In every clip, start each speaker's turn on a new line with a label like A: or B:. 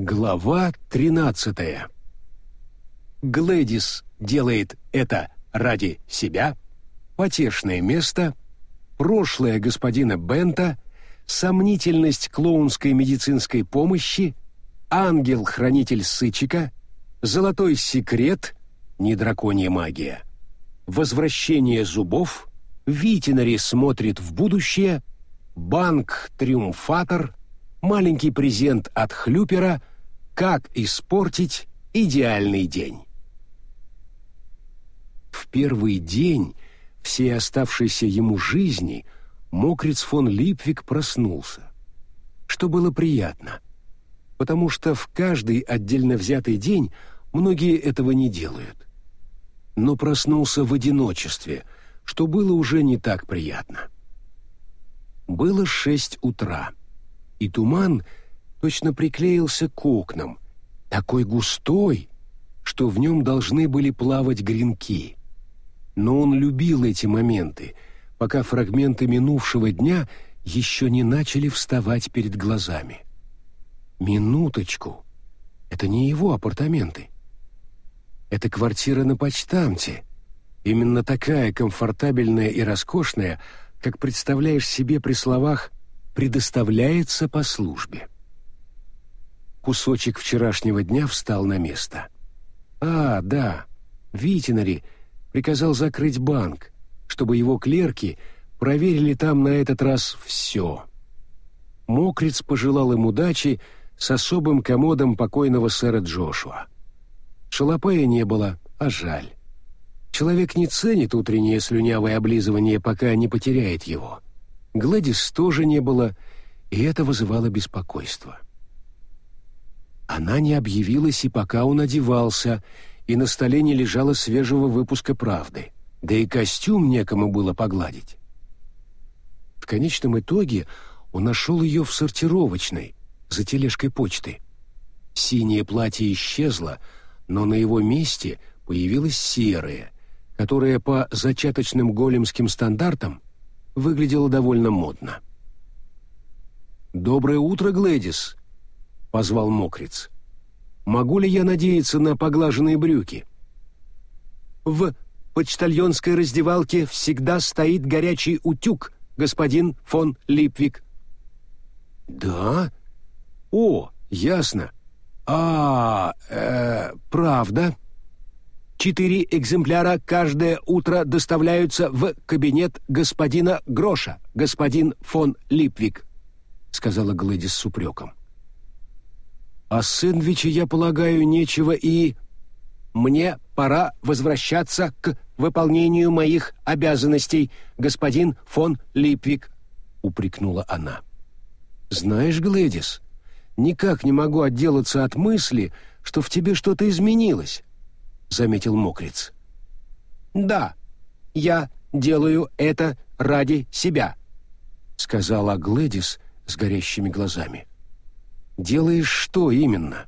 A: Глава 13. Глэдис делает это ради себя, потешное место, прошлое господина Бента, сомнительность клоунской медицинской помощи, ангел-хранитель Сычика, золотой секрет, не драконья магия, возвращение зубов, Витинари смотрит в будущее, банк-триумфатор, маленький презент от Хлюпера «Как испортить идеальный день». В первый день всей оставшейся ему жизни Мокриц фон Липвик проснулся, что было приятно, потому что в каждый отдельно взятый день многие этого не делают. Но проснулся в одиночестве, что было уже не так приятно. Было шесть утра и туман точно приклеился к окнам, такой густой, что в нем должны были плавать гренки. Но он любил эти моменты, пока фрагменты минувшего дня еще не начали вставать перед глазами. Минуточку. Это не его апартаменты. Это квартира на почтамте. Именно такая комфортабельная и роскошная, как представляешь себе при словах предоставляется по службе. Кусочек вчерашнего дня встал на место. А, да, Витинари приказал закрыть банк, чтобы его клерки проверили там на этот раз все. Мокриц пожелал им удачи с особым комодом покойного сэра Джошуа. Шалопая не было, а жаль. Человек не ценит утреннее слюнявое облизывание, пока не потеряет его. Гладис тоже не было, и это вызывало беспокойство. Она не объявилась и пока он одевался, и на столе не лежало свежего выпуска «Правды», да и костюм некому было погладить. В конечном итоге он нашел ее в сортировочной, за тележкой почты. Синее платье исчезло, но на его месте появилось серое, которое по зачаточным големским стандартам выглядело довольно модно. «Доброе утро, Глэдис!» — позвал Мокриц. «Могу ли я надеяться на поглаженные брюки?» «В почтальонской раздевалке всегда стоит горячий утюг, господин фон Липвик». «Да? О, ясно. А, э, правда?» Четыре экземпляра каждое утро доставляются в кабинет господина Гроша, господин фон Липвик», — сказала Глэдис с упреком. «А сэндвичи, я полагаю, нечего и...» «Мне пора возвращаться к выполнению моих обязанностей, господин фон Липвик», — упрекнула она. «Знаешь, Глэдис, никак не могу отделаться от мысли, что в тебе что-то изменилось». — заметил Мокриц. «Да, я делаю это ради себя», — сказала Глэдис с горящими глазами. «Делаешь что именно?»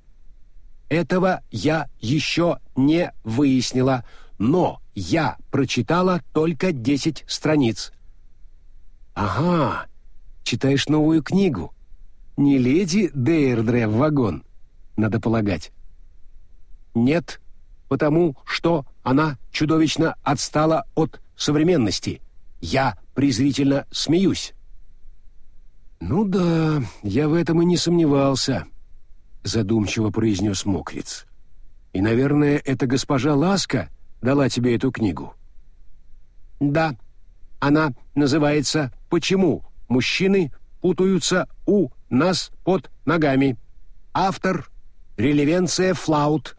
A: «Этого я еще не выяснила, но я прочитала только десять страниц». «Ага, читаешь новую книгу. Не леди Дейрдре в вагон, надо полагать». «Нет, потому что она чудовищно отстала от современности. Я презрительно смеюсь. «Ну да, я в этом и не сомневался», — задумчиво произнес Мокриц. «И, наверное, эта госпожа Ласка дала тебе эту книгу». «Да, она называется «Почему мужчины путаются у нас под ногами». Автор — Релевенция Флаут,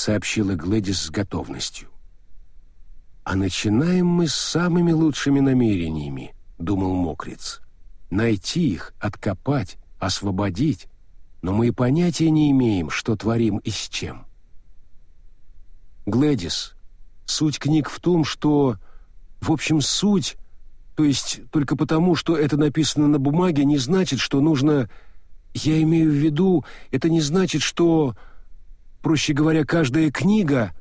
A: сообщила Глэдис с готовностью. «А начинаем мы с самыми лучшими намерениями», — думал Мокриц. «Найти их, откопать, освободить, но мы и понятия не имеем, что творим и с чем». Глэдис, суть книг в том, что... В общем, суть... То есть только потому, что это написано на бумаге, не значит, что нужно... Я имею в виду, это не значит, что... Проще говоря, каждая книга...»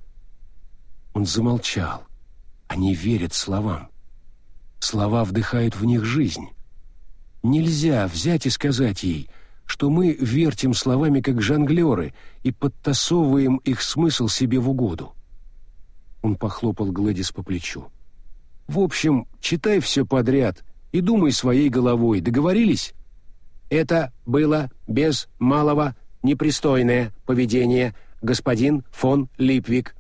A: Он замолчал. Они верят словам. Слова вдыхают в них жизнь. Нельзя взять и сказать ей, что мы вертим словами как жонглеры и подтасовываем их смысл себе в угоду. Он похлопал Глэдис по плечу. В общем, читай все подряд и думай своей головой. Договорились? Это было без малого непристойное поведение, господин фон Липвик.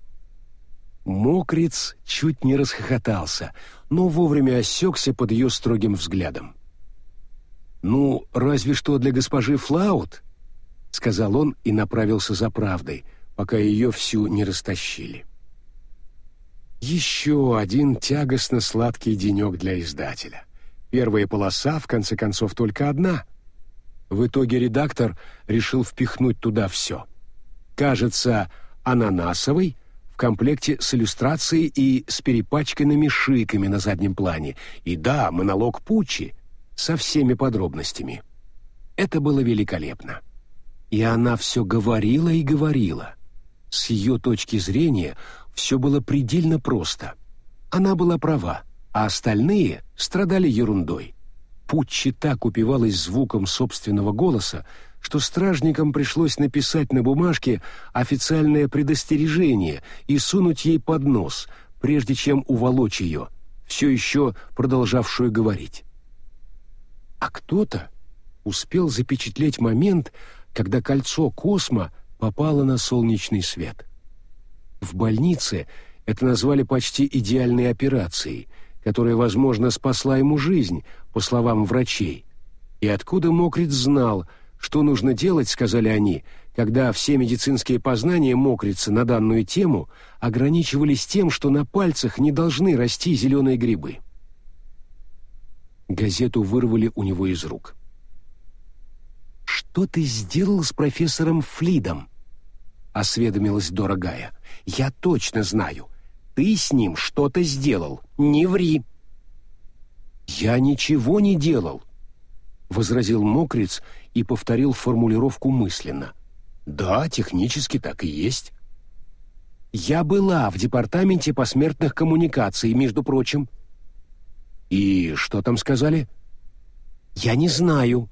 A: Мокриц чуть не расхохотался, но вовремя осекся под ее строгим взглядом. «Ну, разве что для госпожи Флаут», — сказал он и направился за правдой, пока ее всю не растащили. Еще один тягостно сладкий денек для издателя. Первая полоса, в конце концов, только одна. В итоге редактор решил впихнуть туда все. Кажется, ананасовый в комплекте с иллюстрацией и с перепачканными шиками на заднем плане. И да, монолог Пучи со всеми подробностями. Это было великолепно. И она все говорила и говорила. С ее точки зрения все было предельно просто. Она была права, а остальные страдали ерундой. Путчи так упивалась звуком собственного голоса, что стражникам пришлось написать на бумажке официальное предостережение и сунуть ей под нос, прежде чем уволочь ее, все еще продолжавшую говорить а кто-то успел запечатлеть момент, когда кольцо Космо попало на солнечный свет. В больнице это назвали почти идеальной операцией, которая, возможно, спасла ему жизнь, по словам врачей. И откуда Мокриц знал, что нужно делать, сказали они, когда все медицинские познания Мокрица на данную тему ограничивались тем, что на пальцах не должны расти зеленые грибы. Газету вырвали у него из рук. «Что ты сделал с профессором Флидом?» — осведомилась дорогая. «Я точно знаю. Ты с ним что-то сделал. Не ври!» «Я ничего не делал», — возразил Мокриц и повторил формулировку мысленно. «Да, технически так и есть». «Я была в департаменте посмертных коммуникаций, между прочим», «И что там сказали?» «Я не знаю.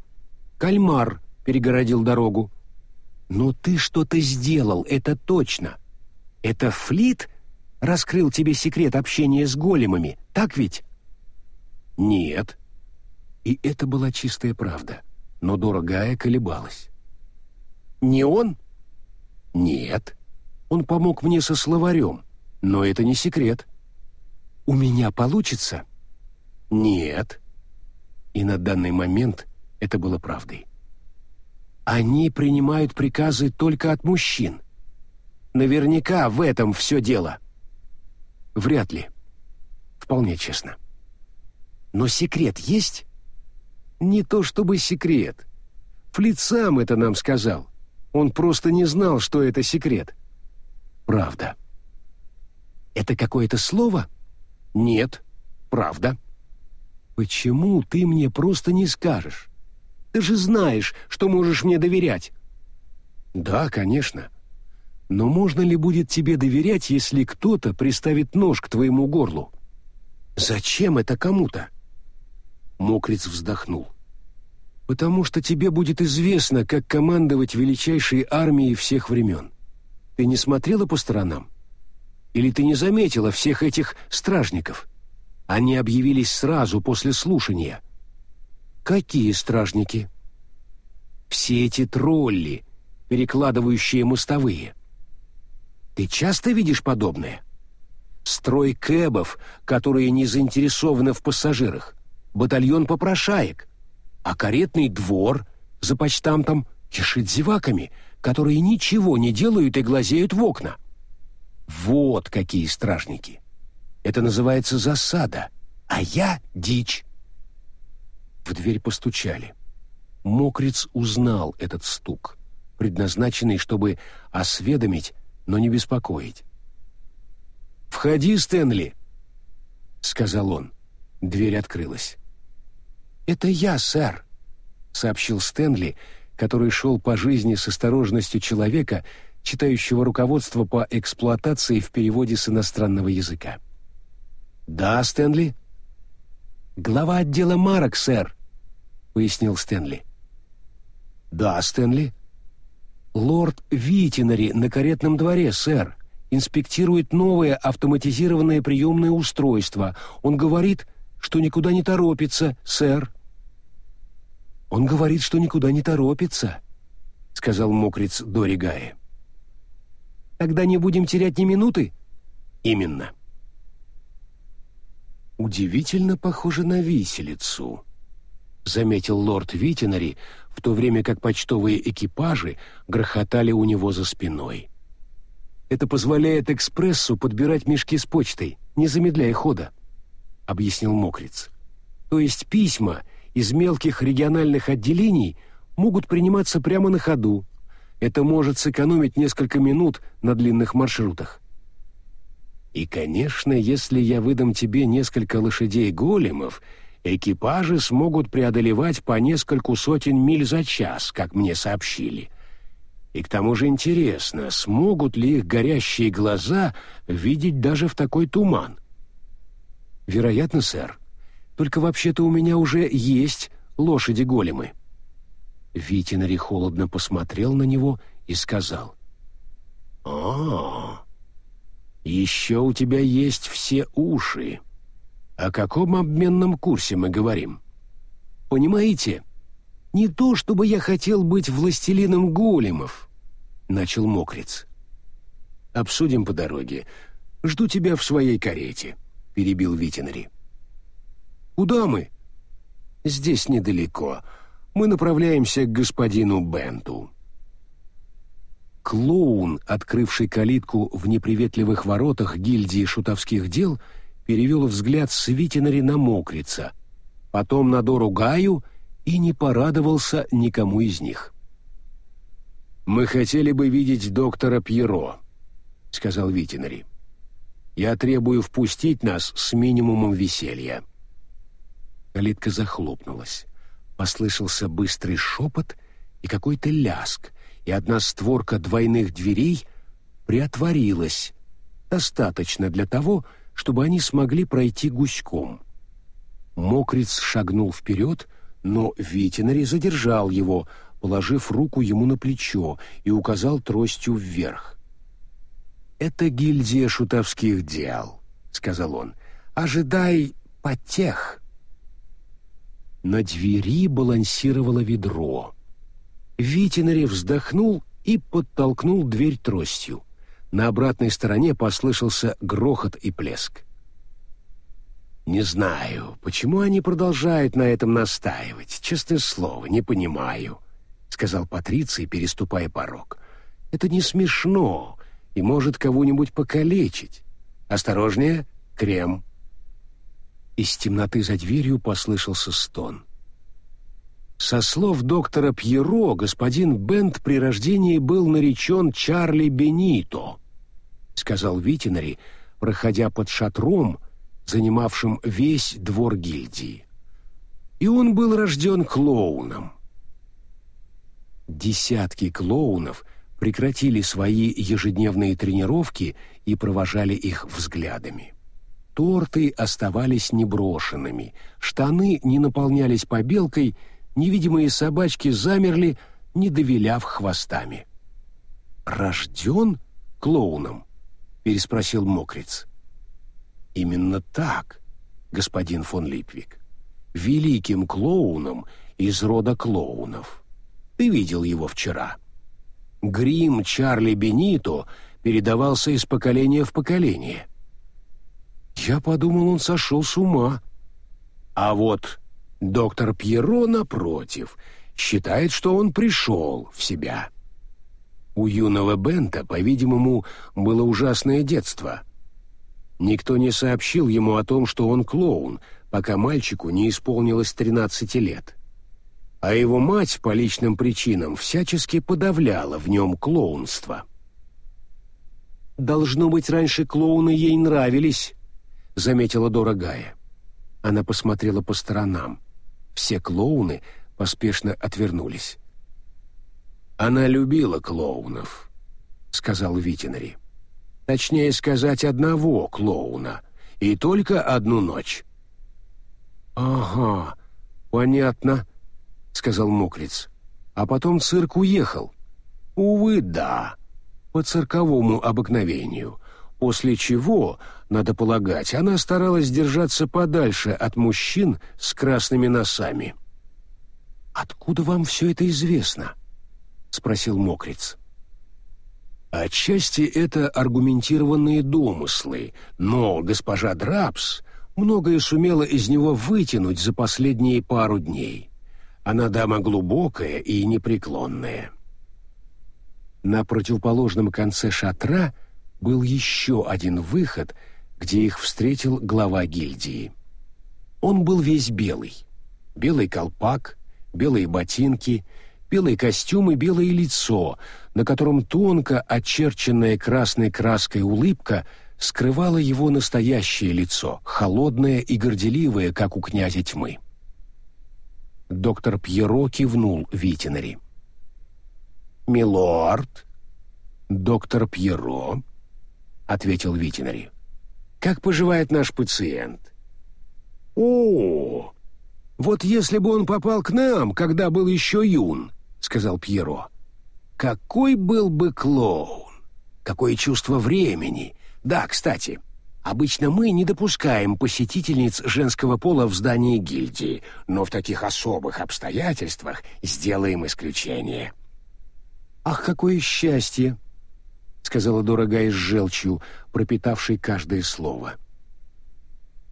A: Кальмар перегородил дорогу». «Но ты что-то сделал, это точно. Это Флит раскрыл тебе секрет общения с големами, так ведь?» «Нет». И это была чистая правда, но дорогая колебалась. «Не он?» «Нет. Он помог мне со словарем, но это не секрет». «У меня получится?» Нет. И на данный момент это было правдой. Они принимают приказы только от мужчин. Наверняка в этом все дело. Вряд ли. Вполне честно. Но секрет есть? Не то чтобы секрет. Флит сам это нам сказал. Он просто не знал, что это секрет. Правда. Это какое-то слово? Нет. Правда. «Почему ты мне просто не скажешь? Ты же знаешь, что можешь мне доверять». «Да, конечно. Но можно ли будет тебе доверять, если кто-то приставит нож к твоему горлу? Зачем это кому-то?» Мокриц вздохнул. «Потому что тебе будет известно, как командовать величайшей армией всех времен. Ты не смотрела по сторонам? Или ты не заметила всех этих стражников?» Они объявились сразу после слушания. Какие стражники? Все эти тролли, перекладывающие мостовые. Ты часто видишь подобное? Строй кэбов, которые не заинтересованы в пассажирах, батальон попрошаек, а каретный двор за почтамтом кишит зеваками, которые ничего не делают и глазеют в окна. Вот какие стражники. Это называется засада, а я — дичь. В дверь постучали. Мокриц узнал этот стук, предназначенный, чтобы осведомить, но не беспокоить. «Входи, Стэнли!» — сказал он. Дверь открылась. «Это я, сэр», — сообщил Стэнли, который шел по жизни с осторожностью человека, читающего руководство по эксплуатации в переводе с иностранного языка. «Да, Стэнли?» «Глава отдела марок, сэр», — пояснил Стэнли. «Да, Стэнли». «Лорд Витинари на каретном дворе, сэр. Инспектирует новое автоматизированное приемное устройство. Он говорит, что никуда не торопится, сэр». «Он говорит, что никуда не торопится», — сказал мокрец Доригае. «Тогда не будем терять ни минуты?» «Именно». «Удивительно похоже на виселицу», — заметил лорд Витинари, в то время как почтовые экипажи грохотали у него за спиной. «Это позволяет экспрессу подбирать мешки с почтой, не замедляя хода», — объяснил Мокриц. «То есть письма из мелких региональных отделений могут приниматься прямо на ходу. Это может сэкономить несколько минут на длинных маршрутах». И, конечно, если я выдам тебе несколько лошадей-големов, экипажи смогут преодолевать по нескольку сотен миль за час, как мне сообщили. И к тому же интересно, смогут ли их горящие глаза видеть даже в такой туман? Вероятно, сэр. Только вообще-то у меня уже есть лошади-големы. Витинари холодно посмотрел на него и сказал. «А-а-а!» Еще у тебя есть все уши. О каком обменном курсе мы говорим? Понимаете? Не то, чтобы я хотел быть властелином големов, начал Мокриц. Обсудим по дороге. Жду тебя в своей карете, перебил Витинри. Куда мы? Здесь недалеко. Мы направляемся к господину Бенту. Клоун, открывший калитку в неприветливых воротах гильдии шутовских дел, перевел взгляд с Витинари на Мокрица, потом на Дору Гаю и не порадовался никому из них. «Мы хотели бы видеть доктора Пьеро», — сказал Витинари. «Я требую впустить нас с минимумом веселья». Калитка захлопнулась. Послышался быстрый шепот и какой-то ляск, и одна створка двойных дверей приотворилась, достаточно для того, чтобы они смогли пройти гуськом. Мокриц шагнул вперед, но Витинари задержал его, положив руку ему на плечо и указал тростью вверх. «Это гильдия шутовских дел», — сказал он. «Ожидай потех». На двери балансировало ведро. Витинари вздохнул и подтолкнул дверь тростью. На обратной стороне послышался грохот и плеск. «Не знаю, почему они продолжают на этом настаивать. Честное слово, не понимаю», — сказал Патриций, переступая порог. «Это не смешно и может кого-нибудь покалечить. Осторожнее, крем». Из темноты за дверью послышался стон. Со слов доктора Пьеро, господин Бент при рождении был наречен Чарли Бенито, сказал Витинари, проходя под шатром, занимавшим весь двор гильдии. И он был рожден клоуном. Десятки клоунов прекратили свои ежедневные тренировки и провожали их взглядами. Торты оставались неброшенными, штаны не наполнялись побелкой, невидимые собачки замерли, не довиляв хвостами. «Рожден клоуном?» — переспросил Мокриц. «Именно так, господин фон Липвик. Великим клоуном из рода клоунов. Ты видел его вчера. Грим Чарли Бенито передавался из поколения в поколение». «Я подумал, он сошел с ума». «А вот Доктор Пьеро, напротив, считает, что он пришел в себя. У юного Бента, по-видимому, было ужасное детство. Никто не сообщил ему о том, что он клоун, пока мальчику не исполнилось 13 лет. А его мать по личным причинам всячески подавляла в нем клоунство. «Должно быть, раньше клоуны ей нравились», — заметила дорогая. Она посмотрела по сторонам. Все клоуны поспешно отвернулись. «Она любила клоунов», — сказал Витинари. «Точнее сказать, одного клоуна, и только одну ночь». «Ага, понятно», — сказал Мокриц. а потом цирк уехал. Увы, да, по цирковому обыкновению, после чего, надо полагать, она старалась держаться подальше от мужчин с красными носами. «Откуда вам все это известно?» — спросил Мокриц. Отчасти это аргументированные домыслы, но госпожа Драпс многое сумела из него вытянуть за последние пару дней. Она дама глубокая и непреклонная. На противоположном конце шатра был еще один выход, где их встретил глава гильдии. Он был весь белый. Белый колпак, белые ботинки, белый костюм и белое лицо, на котором тонко очерченная красной краской улыбка скрывала его настоящее лицо, холодное и горделивое, как у князя тьмы. Доктор Пьеро кивнул Витинари. «Милорд?» «Доктор Пьеро», — ответил Витинари. «Как поживает наш пациент?» «О, вот если бы он попал к нам, когда был еще юн», — сказал Пьеро. «Какой был бы клоун! Какое чувство времени! Да, кстати, обычно мы не допускаем посетительниц женского пола в здании гильдии, но в таких особых обстоятельствах сделаем исключение». «Ах, какое счастье!» — сказала дорогая с желчью, пропитавшей каждое слово.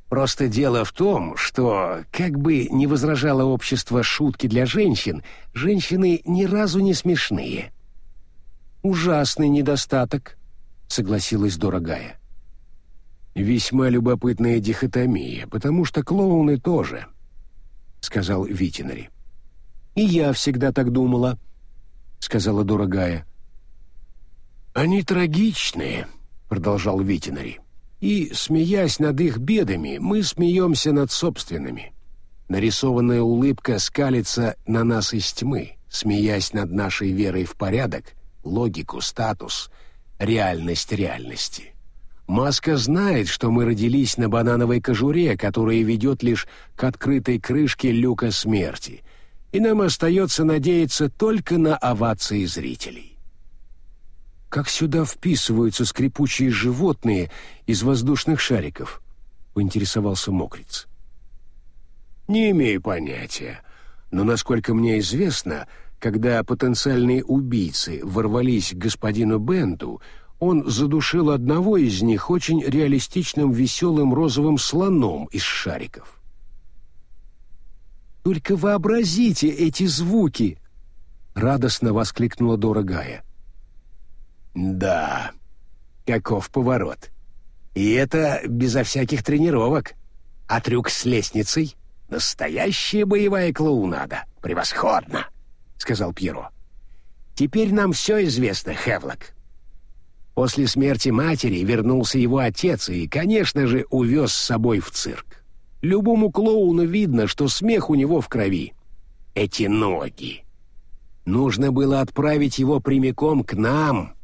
A: «Просто дело в том, что, как бы не возражало общество шутки для женщин, женщины ни разу не смешные». «Ужасный недостаток», — согласилась дорогая. «Весьма любопытная дихотомия, потому что клоуны тоже», — сказал Витинари. «И я всегда так думала», —— сказала дорогая. «Они трагичные», — продолжал Витинари. «И, смеясь над их бедами, мы смеемся над собственными. Нарисованная улыбка скалится на нас из тьмы, смеясь над нашей верой в порядок, логику, статус, реальность реальности. Маска знает, что мы родились на банановой кожуре, которая ведет лишь к открытой крышке люка смерти — и нам остается надеяться только на овации зрителей. «Как сюда вписываются скрипучие животные из воздушных шариков?» — поинтересовался Мокриц. «Не имею понятия, но, насколько мне известно, когда потенциальные убийцы ворвались к господину Бенту, он задушил одного из них очень реалистичным веселым розовым слоном из шариков. Только вообразите эти звуки!» — радостно воскликнула дорогая. «Да, каков поворот. И это безо всяких тренировок. А трюк с лестницей — настоящая боевая клоунада. Превосходно!» — сказал Пьеро. «Теперь нам все известно, Хевлок. После смерти матери вернулся его отец и, конечно же, увез с собой в цирк. Любому клоуну видно, что смех у него в крови. Эти ноги. Нужно было отправить его прямиком к нам.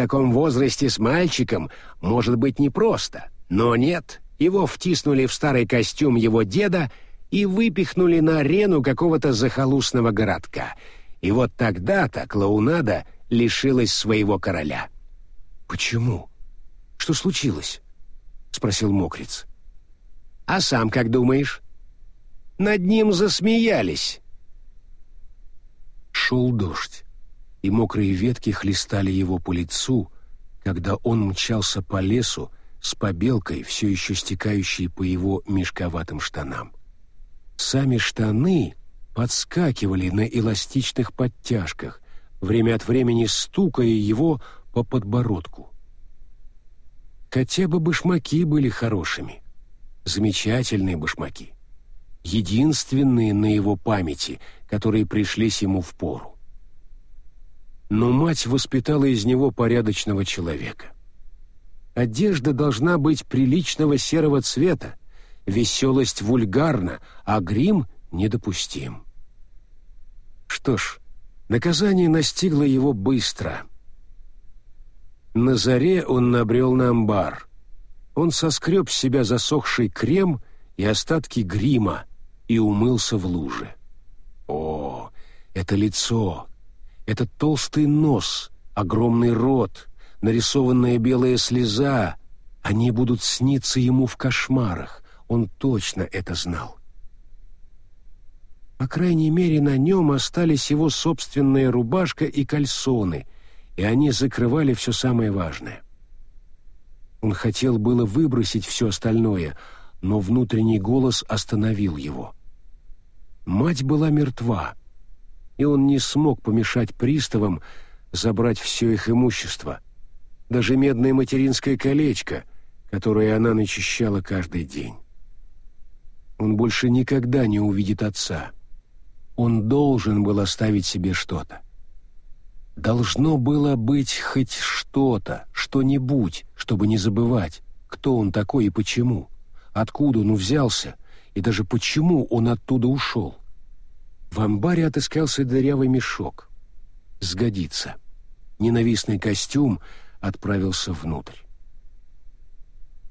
A: В таком возрасте с мальчиком может быть непросто, но нет, его втиснули в старый костюм его деда и выпихнули на арену какого-то захолустного городка. И вот тогда-то клоунада лишилась своего короля. «Почему? Что случилось?» — спросил Мокриц. А сам как думаешь? Над ним засмеялись. Шел дождь, и мокрые ветки хлестали его по лицу, когда он мчался по лесу с побелкой, все еще стекающей по его мешковатым штанам. Сами штаны подскакивали на эластичных подтяжках, время от времени стукая его по подбородку. Хотя бы башмаки были хорошими замечательные башмаки. Единственные на его памяти, которые пришлись ему в пору. Но мать воспитала из него порядочного человека. Одежда должна быть приличного серого цвета, веселость вульгарна, а грим недопустим. Что ж, наказание настигло его быстро. На заре он набрел на амбар — он соскреб с себя засохший крем и остатки грима и умылся в луже. О, это лицо, этот толстый нос, огромный рот, нарисованная белая слеза, они будут сниться ему в кошмарах, он точно это знал. По крайней мере, на нем остались его собственная рубашка и кальсоны, и они закрывали все самое важное. Он хотел было выбросить все остальное, но внутренний голос остановил его. Мать была мертва, и он не смог помешать приставам забрать все их имущество, даже медное материнское колечко, которое она начищала каждый день. Он больше никогда не увидит отца. Он должен был оставить себе что-то. Должно было быть хоть что-то, что-нибудь, чтобы не забывать, кто он такой и почему, откуда он взялся и даже почему он оттуда ушел. В амбаре отыскался дырявый мешок. Сгодится. Ненавистный костюм отправился внутрь.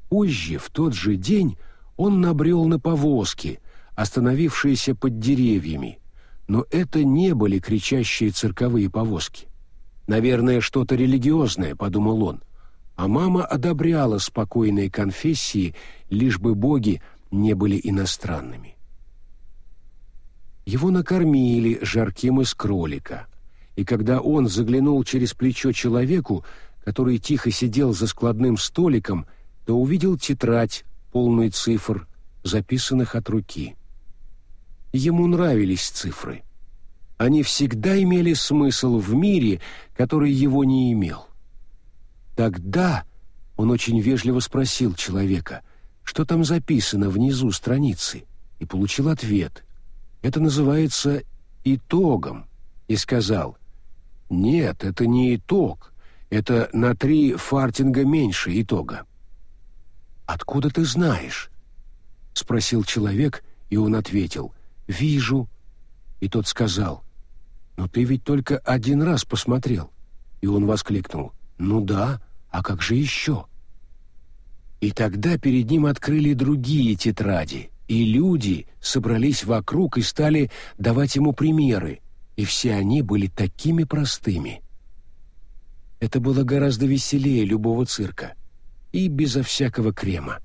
A: Позже, в тот же день, он набрел на повозки, остановившиеся под деревьями, но это не были кричащие цирковые повозки. Наверное, что-то религиозное, подумал он. А мама одобряла спокойные конфессии, лишь бы боги не были иностранными. Его накормили жарким из кролика, и когда он заглянул через плечо человеку, который тихо сидел за складным столиком, то увидел тетрадь, полную цифр, записанных от руки. Ему нравились цифры — они всегда имели смысл в мире, который его не имел. Тогда он очень вежливо спросил человека, что там записано внизу страницы, и получил ответ. Это называется итогом, и сказал, «Нет, это не итог, это на три фартинга меньше итога». «Откуда ты знаешь?» — спросил человек, и он ответил, «Вижу». И тот сказал, «Но ты ведь только один раз посмотрел». И он воскликнул. «Ну да, а как же еще?» И тогда перед ним открыли другие тетради, и люди собрались вокруг и стали давать ему примеры, и все они были такими простыми. Это было гораздо веселее любого цирка и безо всякого крема.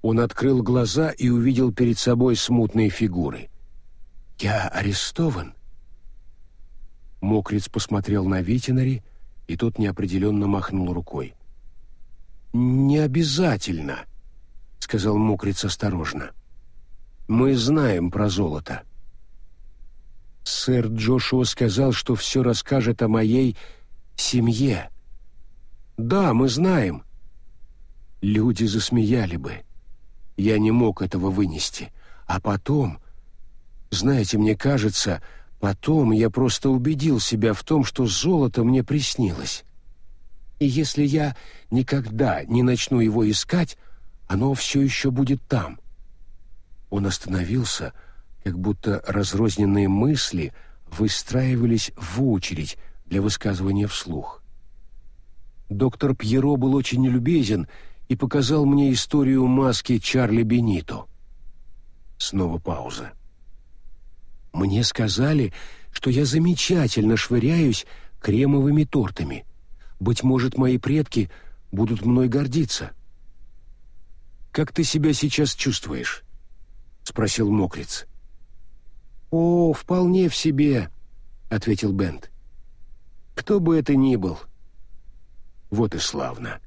A: Он открыл глаза и увидел перед собой смутные фигуры. «Я арестован?» Мокриц посмотрел на Витинари, и тот неопределенно махнул рукой. «Не обязательно», — сказал Мокриц осторожно. «Мы знаем про золото». Сэр Джошуа сказал, что все расскажет о моей семье. «Да, мы знаем». Люди засмеяли бы. Я не мог этого вынести. А потом знаете, мне кажется, потом я просто убедил себя в том, что золото мне приснилось. И если я никогда не начну его искать, оно все еще будет там. Он остановился, как будто разрозненные мысли выстраивались в очередь для высказывания вслух. Доктор Пьеро был очень любезен и показал мне историю маски Чарли Бенито. Снова пауза. Мне сказали, что я замечательно швыряюсь кремовыми тортами. Быть может, мои предки будут мной гордиться. Как ты себя сейчас чувствуешь? спросил Мокриц. О, вполне в себе, ответил Бент. Кто бы это ни был. Вот и славно.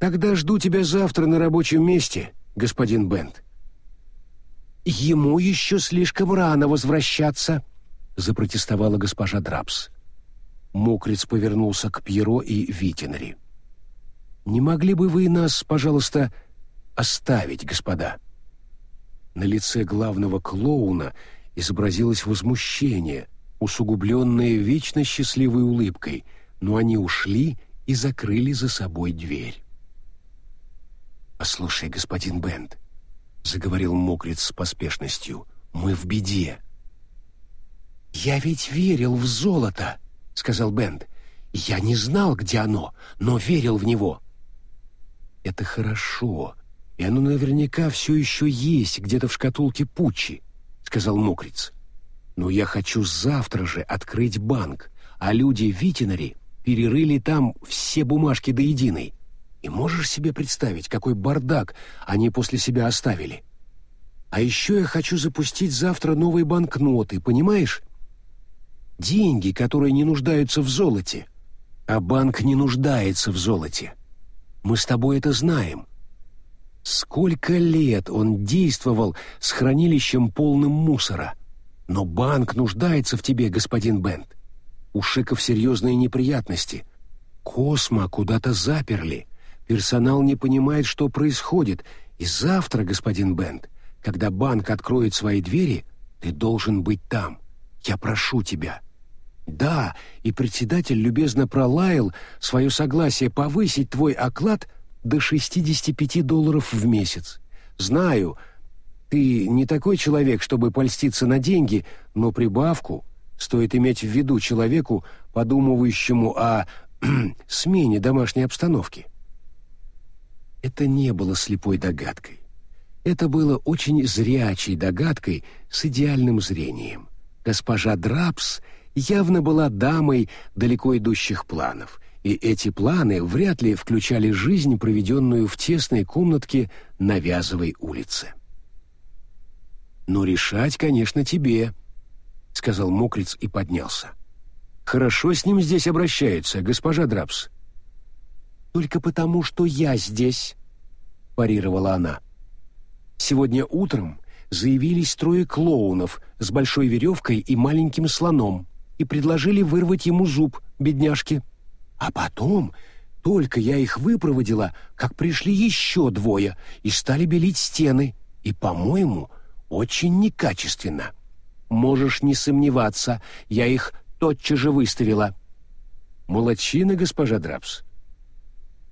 A: Тогда жду тебя завтра на рабочем месте, господин Бент. «Ему еще слишком рано возвращаться», — запротестовала госпожа Драпс. Мокриц повернулся к Пьеро и Витинари. «Не могли бы вы нас, пожалуйста, оставить, господа?» На лице главного клоуна изобразилось возмущение, усугубленное вечно счастливой улыбкой, но они ушли и закрыли за собой дверь. «Послушай, господин Бент», — заговорил мокрец с поспешностью. «Мы в беде». «Я ведь верил в золото», — сказал Бенд. «Я не знал, где оно, но верил в него». «Это хорошо, и оно наверняка все еще есть где-то в шкатулке Пуччи», — сказал мокрец. Но я хочу завтра же открыть банк, а люди Витинари перерыли там все бумажки до единой. И можешь себе представить, какой бардак они после себя оставили? А еще я хочу запустить завтра новые банкноты, понимаешь? Деньги, которые не нуждаются в золоте. А банк не нуждается в золоте. Мы с тобой это знаем. Сколько лет он действовал с хранилищем полным мусора. Но банк нуждается в тебе, господин Бент. У Шиков серьезные неприятности. Космо куда-то заперли. Персонал не понимает, что происходит. И завтра, господин Бент, когда банк откроет свои двери, ты должен быть там. Я прошу тебя. Да, и председатель любезно пролаял свое согласие повысить твой оклад до 65 долларов в месяц. Знаю, ты не такой человек, чтобы польститься на деньги, но прибавку стоит иметь в виду человеку, подумывающему о смене домашней обстановки. Это не было слепой догадкой. Это было очень зрячей догадкой с идеальным зрением. Госпожа Драпс явно была дамой далеко идущих планов, и эти планы вряд ли включали жизнь, проведенную в тесной комнатке на Вязовой улице. «Но решать, конечно, тебе», — сказал Мокриц и поднялся. «Хорошо с ним здесь обращаются, госпожа Драпс». «Только потому, что я здесь», — парировала она. «Сегодня утром заявились трое клоунов с большой веревкой и маленьким слоном и предложили вырвать ему зуб, бедняжки. А потом, только я их выпроводила, как пришли еще двое и стали белить стены, и, по-моему, очень некачественно». Можешь не сомневаться, я их тотчас же выставила. Молодчина, госпожа Драпс.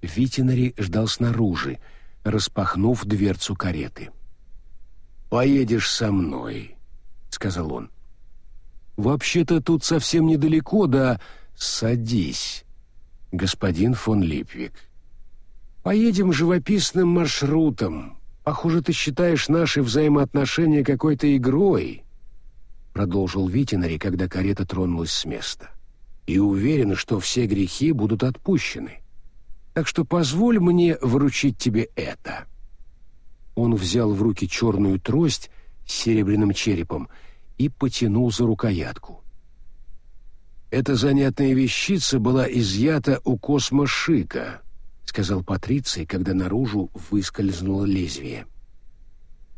A: Витинари ждал снаружи, распахнув дверцу кареты. «Поедешь со мной», — сказал он. «Вообще-то тут совсем недалеко, да садись, господин фон Липвик. Поедем живописным маршрутом. Похоже, ты считаешь наши взаимоотношения какой-то игрой» продолжил Витинари, когда карета тронулась с места. И уверен, что все грехи будут отпущены. Так что позволь мне вручить тебе это. Он взял в руки черную трость с серебряным черепом и потянул за рукоятку. Эта занятная вещица была изъята у космошика, сказал Патриций, когда наружу выскользнуло лезвие.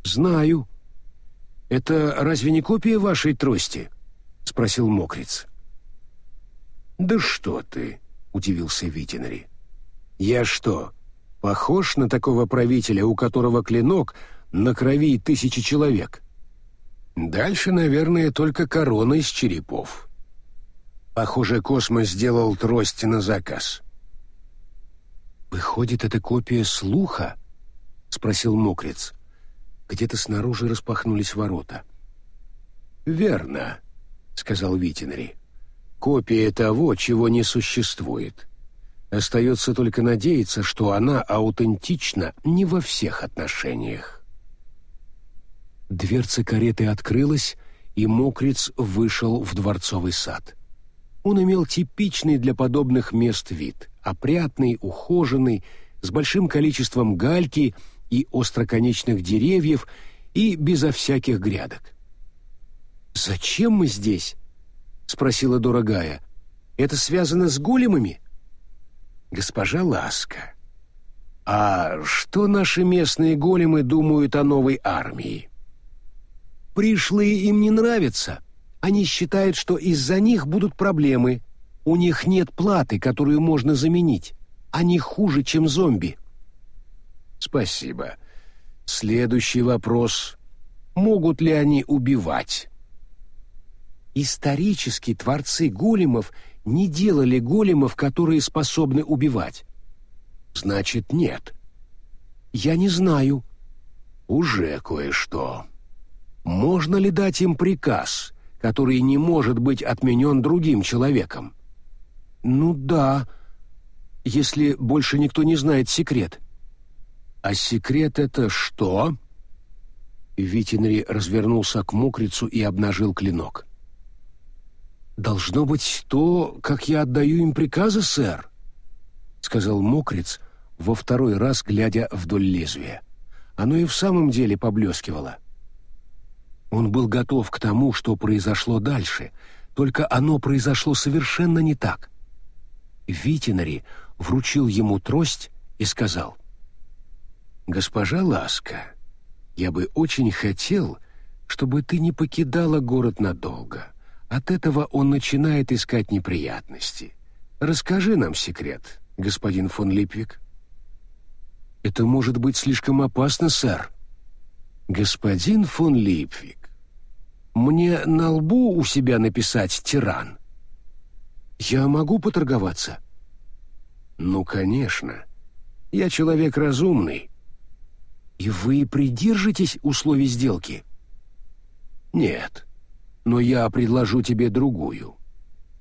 A: Знаю, «Это разве не копия вашей трости?» — спросил Мокриц. «Да что ты!» — удивился Витинари. «Я что, похож на такого правителя, у которого клинок на крови тысячи человек? Дальше, наверное, только корона из черепов. Похоже, Космос сделал трость на заказ». «Выходит, это копия слуха?» — спросил Мокриц. Где-то снаружи распахнулись ворота. «Верно», — сказал Витинри. «Копия того, чего не существует. Остается только надеяться, что она аутентична не во всех отношениях». Дверца кареты открылась, и Мокриц вышел в дворцовый сад. Он имел типичный для подобных мест вид, опрятный, ухоженный, с большим количеством гальки и остроконечных деревьев, и безо всяких грядок. «Зачем мы здесь?» — спросила дорогая. «Это связано с големами?» «Госпожа Ласка, а что наши местные големы думают о новой армии?» «Пришлые им не нравятся. Они считают, что из-за них будут проблемы. У них нет платы, которую можно заменить. Они хуже, чем зомби». Спасибо. Следующий вопрос. Могут ли они убивать? Исторически творцы големов не делали големов, которые способны убивать. Значит, нет. Я не знаю. Уже кое-что. Можно ли дать им приказ, который не может быть отменен другим человеком? Ну да, если больше никто не знает секрет. «А секрет это что?» Витинри развернулся к мокрицу и обнажил клинок. «Должно быть то, как я отдаю им приказы, сэр», — сказал мокрец, во второй раз глядя вдоль лезвия. Оно и в самом деле поблескивало. Он был готов к тому, что произошло дальше, только оно произошло совершенно не так. Витинари вручил ему трость и сказал, «Госпожа Ласка, я бы очень хотел, чтобы ты не покидала город надолго. От этого он начинает искать неприятности. Расскажи нам секрет, господин фон Липвик». «Это может быть слишком опасно, сэр». «Господин фон Липвик, мне на лбу у себя написать «тиран»?» «Я могу поторговаться?» «Ну, конечно. Я человек разумный». «И вы придержитесь условий сделки?» «Нет, но я предложу тебе другую.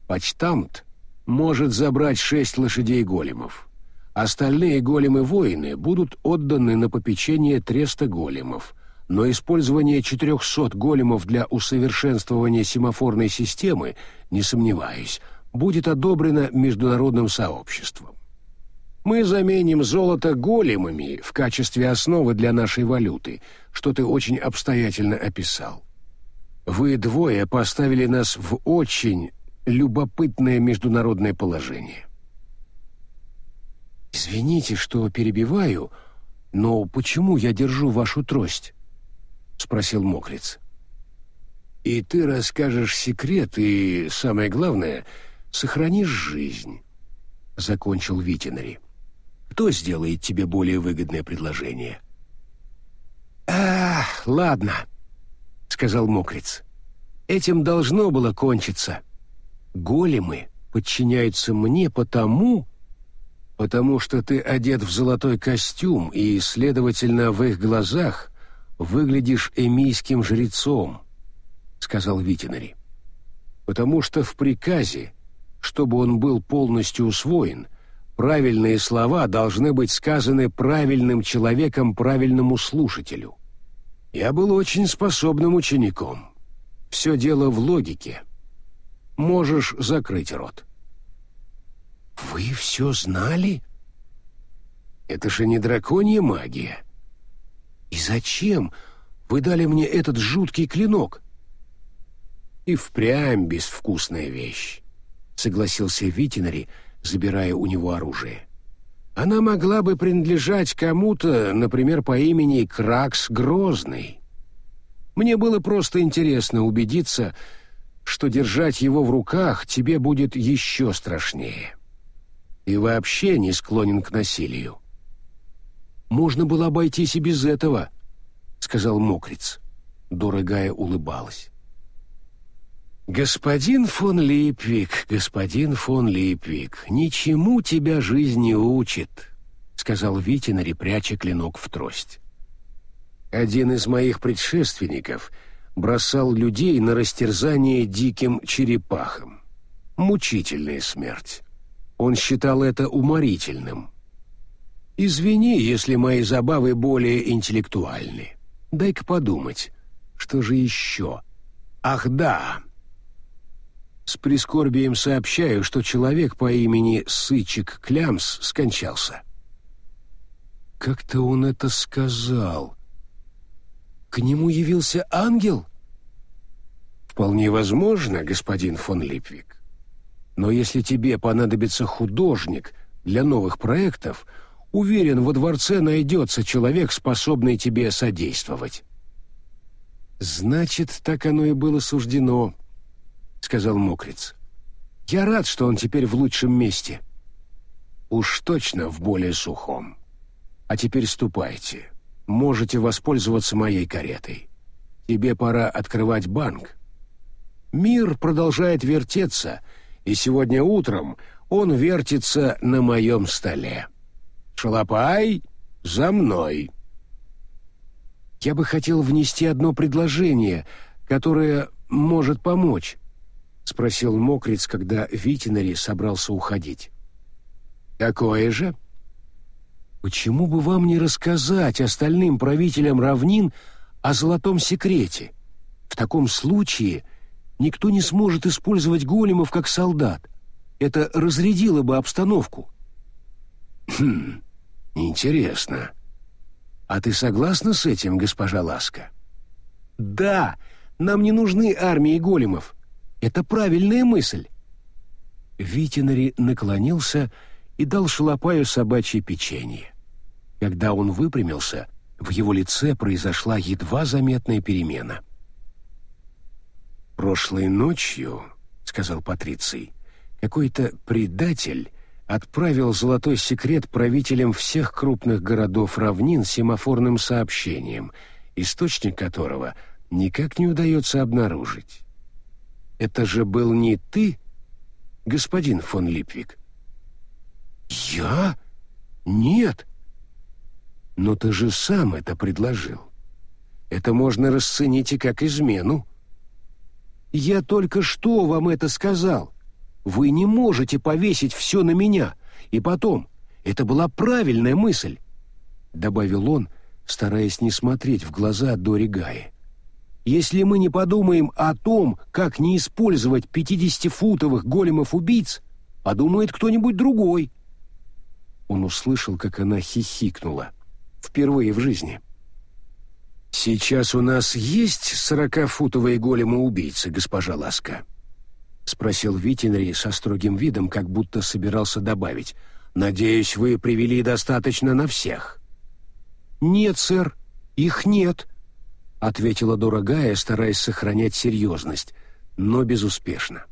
A: Почтамт может забрать шесть лошадей големов. Остальные големы-воины будут отданы на попечение треста големов, но использование 400 големов для усовершенствования семафорной системы, не сомневаюсь, будет одобрено международным сообществом. Мы заменим золото големами в качестве основы для нашей валюты, что ты очень обстоятельно описал. Вы двое поставили нас в очень любопытное международное положение. Извините, что перебиваю, но почему я держу вашу трость? Спросил Мокриц. И ты расскажешь секрет и, самое главное, сохранишь жизнь, закончил Витинари. Кто сделает тебе более выгодное предложение? «Ах, ладно», — сказал Мокриц. «Этим должно было кончиться. Големы подчиняются мне потому, потому что ты одет в золотой костюм и, следовательно, в их глазах выглядишь эмийским жрецом», — сказал Витинари. «Потому что в приказе, чтобы он был полностью усвоен, — Правильные слова должны быть сказаны правильным человеком правильному слушателю. Я был очень способным учеником. Все дело в логике. Можешь закрыть рот. Вы все знали? Это же не драконья магия. И зачем вы дали мне этот жуткий клинок? И впрямь безвкусная вещь, согласился Витинари, — забирая у него оружие. Она могла бы принадлежать кому-то, например, по имени Кракс Грозный. Мне было просто интересно убедиться, что держать его в руках тебе будет еще страшнее. И вообще не склонен к насилию. «Можно было обойтись и без этого», — сказал Мокриц. Дорогая улыбалась. «Господин фон Липвик, господин фон Липвик, ничему тебя жизнь не учит», — сказал Витинари, пряча клинок в трость. «Один из моих предшественников бросал людей на растерзание диким черепахам. Мучительная смерть. Он считал это уморительным. Извини, если мои забавы более интеллектуальны. Дай-ка подумать, что же еще? Ах да!» С прискорбием сообщаю, что человек по имени Сычик Клямс скончался. Как-то он это сказал. К нему явился ангел? Вполне возможно, господин фон Липвик. Но если тебе понадобится художник для новых проектов, уверен, во дворце найдется человек, способный тебе содействовать. Значит, так оно и было суждено. — сказал Мокриц. «Я рад, что он теперь в лучшем месте». «Уж точно в более сухом. А теперь ступайте. Можете воспользоваться моей каретой. Тебе пора открывать банк. Мир продолжает вертеться, и сегодня утром он вертится на моем столе. Шалопай, за мной!» «Я бы хотел внести одно предложение, которое может помочь», — спросил Мокриц, когда Витинари собрался уходить. «Какое же?» «Почему бы вам не рассказать остальным правителям равнин о золотом секрете? В таком случае никто не сможет использовать големов как солдат. Это разрядило бы обстановку. Хм, интересно. А ты согласна с этим, госпожа Ласка? Да, нам не нужны армии големов. Это правильная мысль. Витинари наклонился и дал шалопаю собачье печенье. Когда он выпрямился, в его лице произошла едва заметная перемена. «Прошлой ночью, — сказал Патриций, — какой-то предатель отправил золотой секрет правителям всех крупных городов равнин семафорным сообщением, источник которого никак не удается обнаружить. Это же был не ты, господин фон Липвик? Я? Нет. Но ты же сам это предложил. Это можно расценить и как измену. Я только что вам это сказал. Вы не можете повесить все на меня. И потом, это была правильная мысль, добавил он, стараясь не смотреть в глаза Дори Гаи. Если мы не подумаем о том, как не использовать 50-футовых големов-убийц, подумает кто-нибудь другой. Он услышал, как она хихикнула. Впервые в жизни. «Сейчас у нас есть сорокафутовые големы-убийцы, госпожа Ласка?» — спросил Витинри со строгим видом, как будто собирался добавить. «Надеюсь, вы привели достаточно на всех?» «Нет, сэр, их нет», — ответила дорогая, стараясь сохранять серьезность, но безуспешно.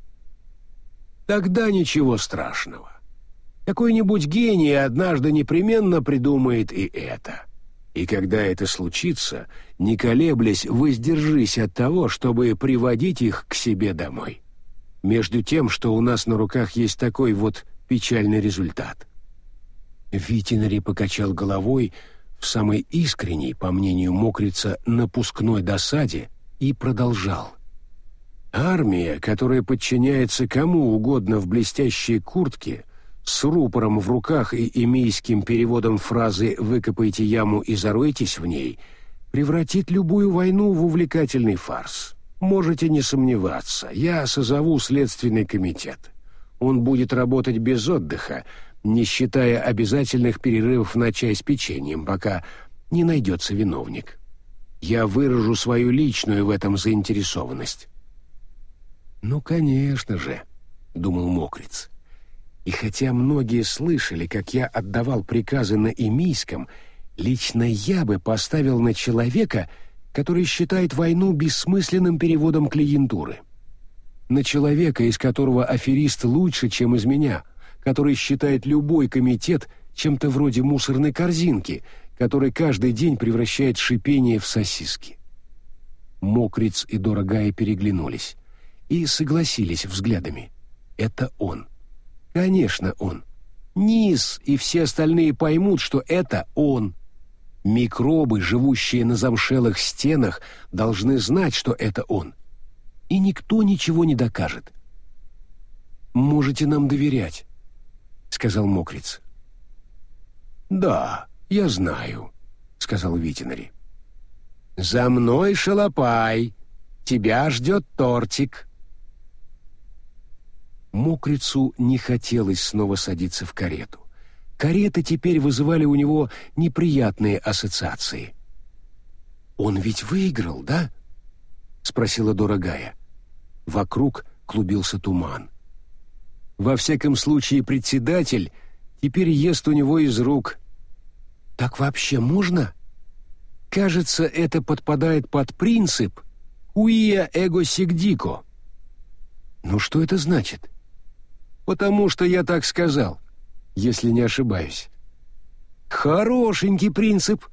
A: «Тогда ничего страшного. Какой-нибудь гений однажды непременно придумает и это. И когда это случится, не колеблясь, воздержись от того, чтобы приводить их к себе домой. Между тем, что у нас на руках есть такой вот печальный результат». Витинари покачал головой, — в самой искренней, по мнению Мокрица, напускной досаде и продолжал. Армия, которая подчиняется кому угодно в блестящей куртке, с рупором в руках и эмейским переводом фразы «выкопайте яму и заройтесь в ней», превратит любую войну в увлекательный фарс. Можете не сомневаться, я созову следственный комитет. Он будет работать без отдыха, не считая обязательных перерывов на чай с печеньем, пока не найдется виновник. Я выражу свою личную в этом заинтересованность. «Ну, конечно же», — думал Мокриц. И хотя многие слышали, как я отдавал приказы на эмийском, лично я бы поставил на человека, который считает войну бессмысленным переводом клиентуры. На человека, из которого аферист лучше, чем из меня — который считает любой комитет чем-то вроде мусорной корзинки, который каждый день превращает шипение в сосиски. Мокриц и Дорогая переглянулись и согласились взглядами. Это он. Конечно, он. Низ и все остальные поймут, что это он. Микробы, живущие на замшелых стенах, должны знать, что это он. И никто ничего не докажет. Можете нам доверять. — сказал Мокриц. «Да, я знаю», — сказал Витинари. «За мной, шалопай! Тебя ждет тортик!» Мокрицу не хотелось снова садиться в карету. Кареты теперь вызывали у него неприятные ассоциации. «Он ведь выиграл, да?» — спросила дорогая. Вокруг клубился туман. Во всяком случае, председатель теперь ест у него из рук. Так вообще можно? Кажется, это подпадает под принцип «уия эго сигдико». Ну что это значит? Потому что я так сказал, если не ошибаюсь. Хорошенький принцип.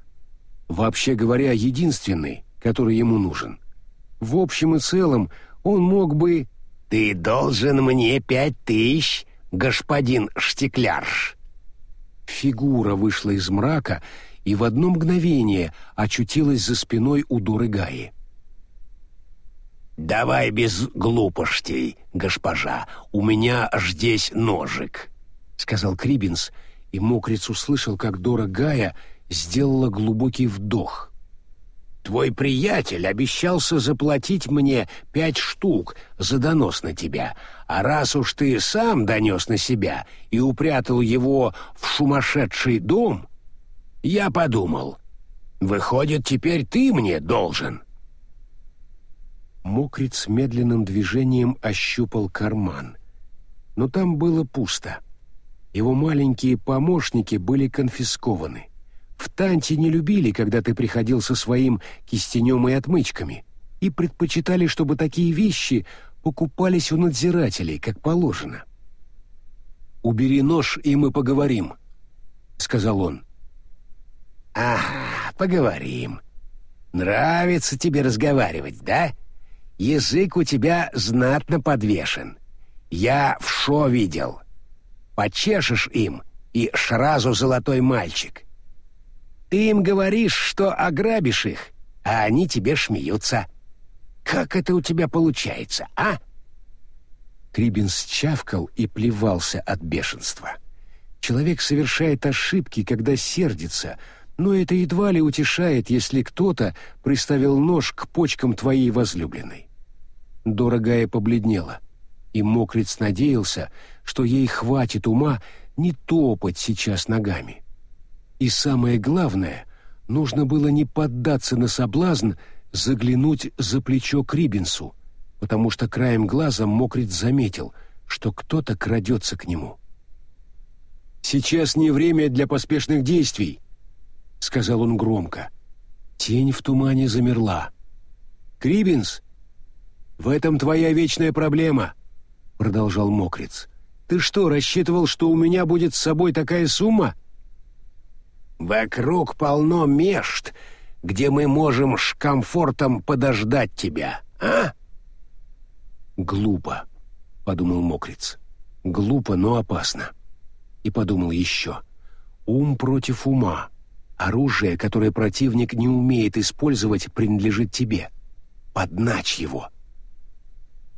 A: Вообще говоря, единственный, который ему нужен. В общем и целом, он мог бы «Ты должен мне пять тысяч, господин Штеклярш». Фигура вышла из мрака и в одно мгновение очутилась за спиной у Дуры Гаи. «Давай без глупостей, госпожа, у меня здесь ножик», — сказал Крибинс, и мокрец услышал, как Дора Гая сделала глубокий вдох. Твой приятель обещался заплатить мне пять штук за донос на тебя, а раз уж ты сам донес на себя и упрятал его в шумошедший дом, я подумал, выходит, теперь ты мне должен». Мокриц медленным движением ощупал карман, но там было пусто. Его маленькие помощники были конфискованы. В Танте не любили, когда ты приходил со своим кистенем и отмычками, и предпочитали, чтобы такие вещи покупались у надзирателей, как положено. «Убери нож, и мы поговорим», — сказал он.
B: «Ага, поговорим. Нравится тебе разговаривать, да? Язык у тебя знатно подвешен. Я в шо видел. Почешешь им, и сразу золотой мальчик. Ты им говоришь, что ограбишь их, а они тебе шмеются. Как это у тебя получается, а?»
A: Крибинс чавкал и плевался от бешенства. Человек совершает ошибки, когда сердится, но это едва ли утешает, если кто-то приставил нож к почкам твоей возлюбленной. Дорогая побледнела, и Мокриц надеялся, что ей хватит ума не топать сейчас ногами. И самое главное, нужно было не поддаться на соблазн заглянуть за плечо Крибинсу, потому что краем глаза Мокриц заметил, что кто-то крадется к нему. «Сейчас не время для поспешных действий», — сказал он громко. Тень в тумане замерла. «Крибинс, в этом твоя вечная проблема», — продолжал Мокриц. «Ты что, рассчитывал, что у меня будет с собой такая сумма?»
B: Вокруг полно мешт, где мы можем с комфортом подождать тебя, а?
A: Глупо, подумал Мокриц. Глупо, но опасно. И подумал еще. Ум против ума. Оружие, которое противник не умеет использовать, принадлежит тебе. Подначь его.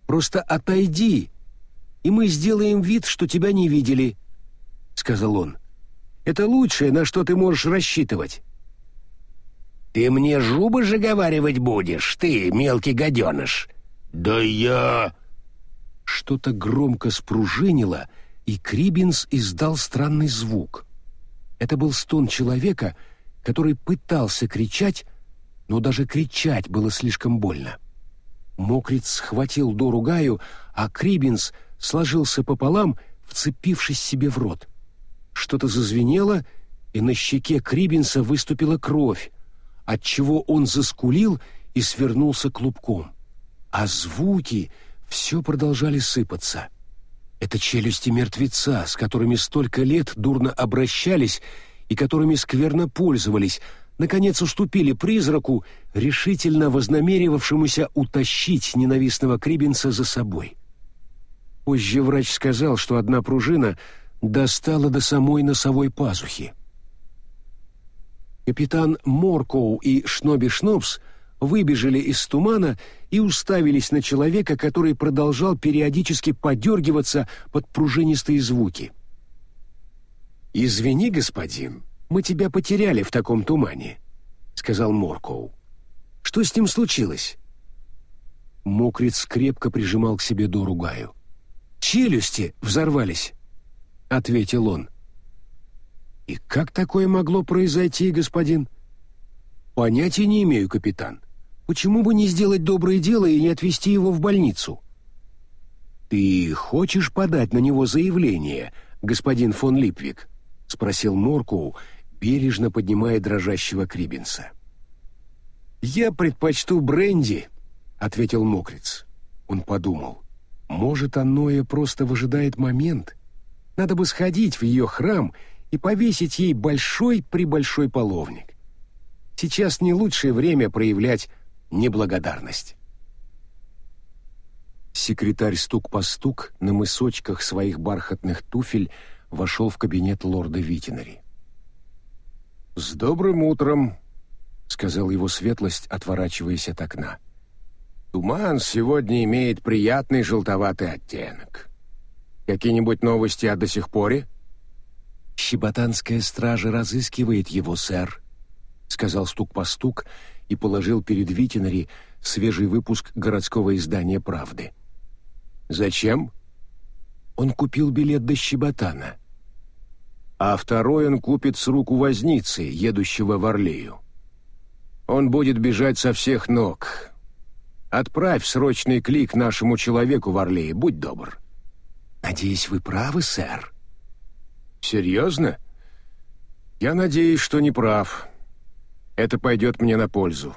A: Просто отойди, и мы сделаем вид, что тебя не видели, сказал он. Это лучшее, на что ты можешь рассчитывать».
B: «Ты мне жубы заговаривать будешь, ты, мелкий гаденыш?» «Да я...»
A: Что-то громко спружинило, и Крибинс издал странный звук. Это был стон человека, который пытался кричать, но даже кричать было слишком больно. Мокриц схватил Дору Гаю, а Крибинс сложился пополам, вцепившись себе в рот. Что-то зазвенело, и на щеке Крибинса выступила кровь, отчего он заскулил и свернулся клубком. А звуки все продолжали сыпаться. Это челюсти мертвеца, с которыми столько лет дурно обращались и которыми скверно пользовались, наконец уступили призраку, решительно вознамеривавшемуся утащить ненавистного Крибинса за собой. Позже врач сказал, что одна пружина — достало до самой носовой пазухи. Капитан Моркоу и Шноби Шнобс выбежали из тумана и уставились на человека, который продолжал периодически подергиваться под пружинистые звуки. «Извини, господин, мы тебя потеряли в таком тумане», — сказал Моркоу. «Что с ним случилось?» Мокриц крепко прижимал к себе Дору Гаю. «Челюсти взорвались». — ответил он. «И как такое могло произойти, господин?» «Понятия не имею, капитан. Почему бы не сделать доброе дело и не отвезти его в больницу?» «Ты хочешь подать на него заявление, господин фон Липвик?» — спросил Моркоу, бережно поднимая дрожащего Крибинса. «Я предпочту бренди», — ответил Мокриц. Он подумал. «Может, Анноя просто выжидает момент, надо бы сходить в ее храм и повесить ей большой-пребольшой половник. Сейчас не лучшее время проявлять неблагодарность. Секретарь стук по стук на мысочках своих бархатных туфель вошел в кабинет лорда Витинари. «С добрым утром», — сказал его светлость, отворачиваясь от окна. «Туман сегодня имеет приятный желтоватый оттенок. Какие-нибудь новости о до сих поре?» «Щеботанская стража разыскивает его, сэр», — сказал стук по стук и положил перед Витинари свежий выпуск городского издания «Правды». «Зачем?» Он купил билет до Щеботана. А второй он купит с рук у возницы, едущего в Орлею. Он будет бежать со всех ног. Отправь срочный клик нашему человеку в Орлее, будь добр.
B: Надеюсь, вы правы, сэр.
A: Серьезно? Я надеюсь, что не прав. Это пойдет мне на пользу.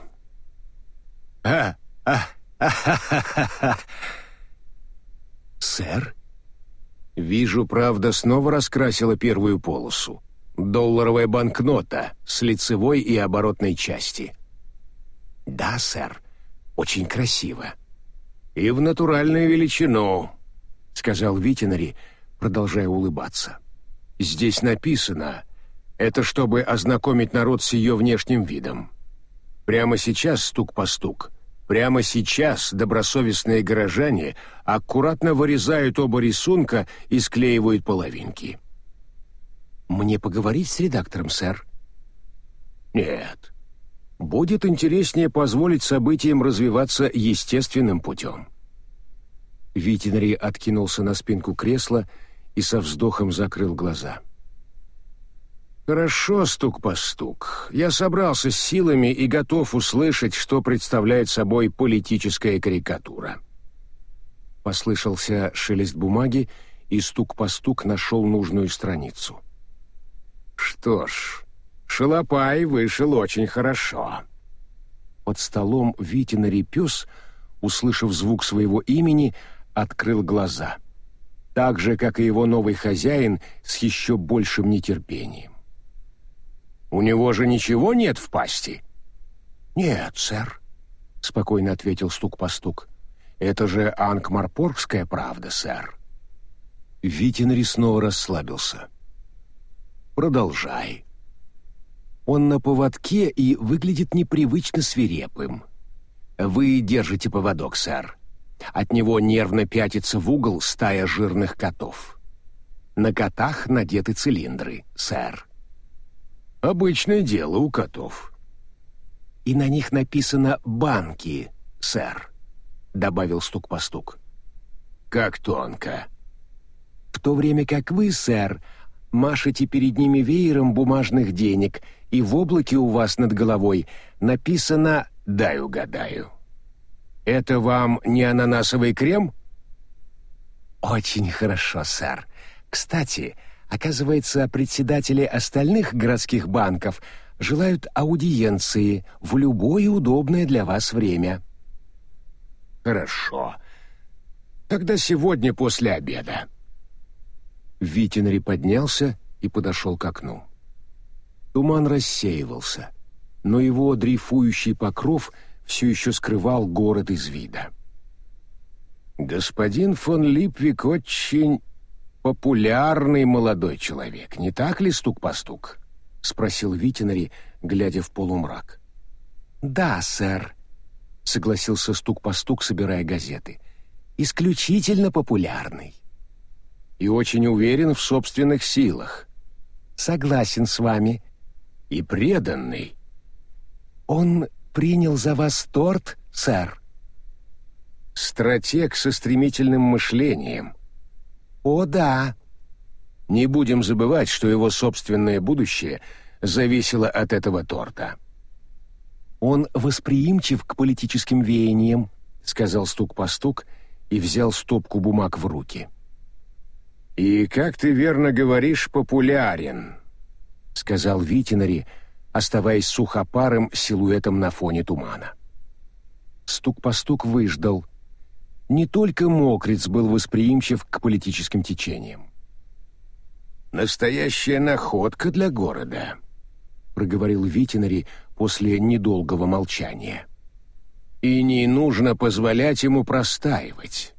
A: А, а, а, ха, ха, ха.
B: Сэр?
A: Вижу, правда снова раскрасила первую полосу. Долларовая банкнота с лицевой и оборотной части.
B: Да, сэр. Очень красиво.
A: И в натуральную величину, сказал Витинари, продолжая улыбаться. Здесь написано это чтобы ознакомить народ с ее внешним видом. Прямо сейчас стук по стук. Прямо сейчас добросовестные горожане аккуратно вырезают оба рисунка и склеивают половинки.
B: Мне поговорить с редактором, сэр?
A: Нет. Будет интереснее позволить событиям развиваться естественным путем. Витинари откинулся на спинку кресла и со вздохом закрыл глаза. — «Хорошо, стук по стук. Я собрался с силами и готов услышать, что представляет собой политическая карикатура». Послышался шелест бумаги, и стук по стук нашел нужную страницу. «Что ж, Шалопай вышел очень хорошо». Под столом Витинари пес, услышав звук своего имени, открыл глаза. Так же, как и его новый хозяин, с еще большим нетерпением. У него же ничего нет в пасти?»
B: «Нет, сэр», — спокойно ответил стук по стук.
A: «Это же Ангмарпоргская правда, сэр». Витинри снова расслабился. «Продолжай». Он на поводке и выглядит непривычно свирепым. Вы держите поводок, сэр. От него нервно пятится в угол стая жирных котов. На котах надеты цилиндры, сэр. Обычное дело у котов. И на них написано «банки», сэр, добавил стук по стук. Как тонко. В то время как вы, сэр, машете перед ними веером бумажных денег, и в облаке у вас над головой написано «дай угадаю». Это вам не ананасовый крем?
B: Очень хорошо, сэр. Кстати, Оказывается, председатели остальных городских банков желают аудиенции в любое удобное для вас время.
A: Хорошо. Тогда сегодня после обеда. Витинри поднялся и подошел к окну. Туман рассеивался, но его дрейфующий покров все еще скрывал город из вида. Господин фон Липвик очень популярный молодой человек, не так ли стук по стук? спросил Витинари, глядя в полумрак.
B: Да, сэр, согласился стук по стук, собирая газеты. Исключительно популярный.
A: И очень уверен в собственных силах.
B: Согласен с вами.
A: И преданный.
B: Он принял за вас торт, сэр.
A: Стратег со стремительным мышлением —
B: «О, да!»
A: Не будем забывать, что его собственное будущее зависело от этого торта.
B: «Он восприимчив к политическим веяниям», — сказал стук по стук и взял стопку бумаг в руки.
A: «И, как ты верно говоришь, популярен», — сказал Витинари, оставаясь сухопарым силуэтом на фоне тумана.
B: Стук по стук выждал, не только Мокриц был восприимчив к политическим течениям.
A: «Настоящая находка для города», — проговорил Витинари после недолгого молчания. «И не нужно позволять ему простаивать.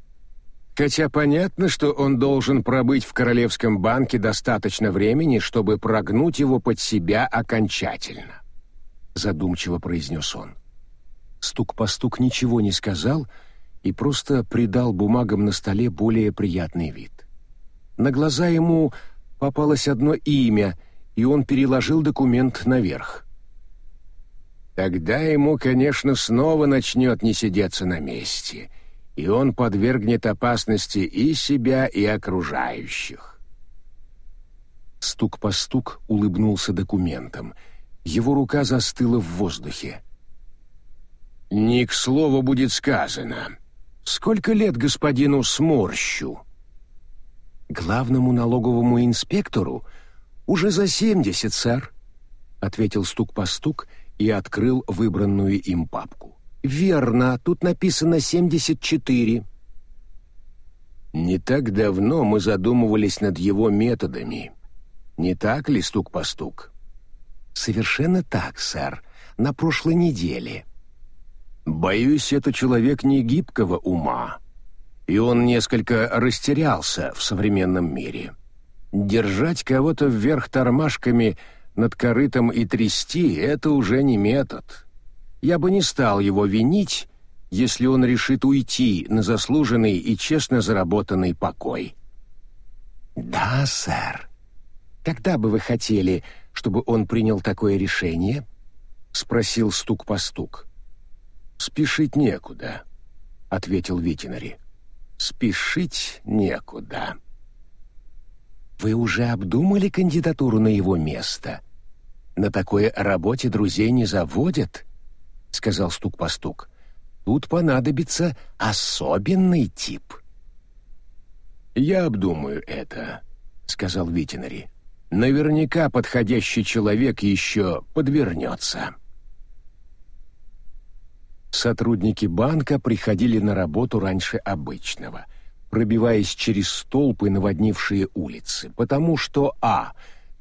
A: Хотя понятно, что он должен пробыть в Королевском банке достаточно времени, чтобы прогнуть его под себя окончательно», — задумчиво произнес он.
B: Стук по стук ничего не сказал, — и просто придал бумагам на столе более приятный вид. На глаза ему попалось одно имя, и он переложил документ наверх. Тогда ему, конечно, снова начнет не сидеться на месте, и он подвергнет опасности и себя, и окружающих.
A: Стук по стук улыбнулся документом. Его рука застыла в воздухе.
B: «Не к слову будет сказано. Сколько лет господину Сморщу?»
A: «Главному налоговому инспектору уже за семьдесят, сэр», — ответил стук по стук и открыл выбранную им папку. «Верно, тут написано семьдесят четыре».
B: «Не так давно мы задумывались над его методами. Не так ли, стук по стук?»
A: «Совершенно так, сэр. На прошлой неделе».
B: «Боюсь, это человек не гибкого ума, и он несколько растерялся в современном мире. Держать кого-то вверх тормашками над корытом и трясти — это уже не метод. Я бы не стал его винить, если он решит уйти на заслуженный и честно заработанный покой».
A: «Да, сэр. Когда бы вы хотели, чтобы он принял такое решение?» — спросил стук по стук.
B: «Спешить некуда», — ответил Витинари. «Спешить некуда».
A: «Вы уже обдумали кандидатуру на его место? На такой работе друзей не заводят», — сказал стук по стук. «Тут понадобится особенный тип».
B: «Я обдумаю это», — сказал Витинари. «Наверняка подходящий человек еще подвернется».
A: Сотрудники банка приходили на работу раньше обычного, пробиваясь через столпы, наводнившие улицы, потому что а.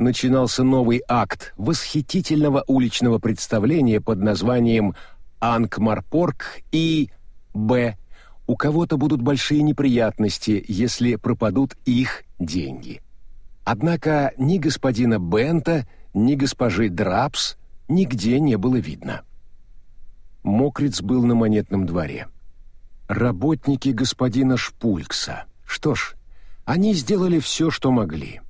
A: Начинался новый акт восхитительного уличного представления под названием «Анкмарпорг» и б. у кого-то будут большие неприятности, если пропадут их деньги. Однако ни господина Бента, ни госпожи Драпс нигде не было видно. Мокриц был на монетном дворе. Работники господина Шпулькса. Что ж, они сделали все, что могли.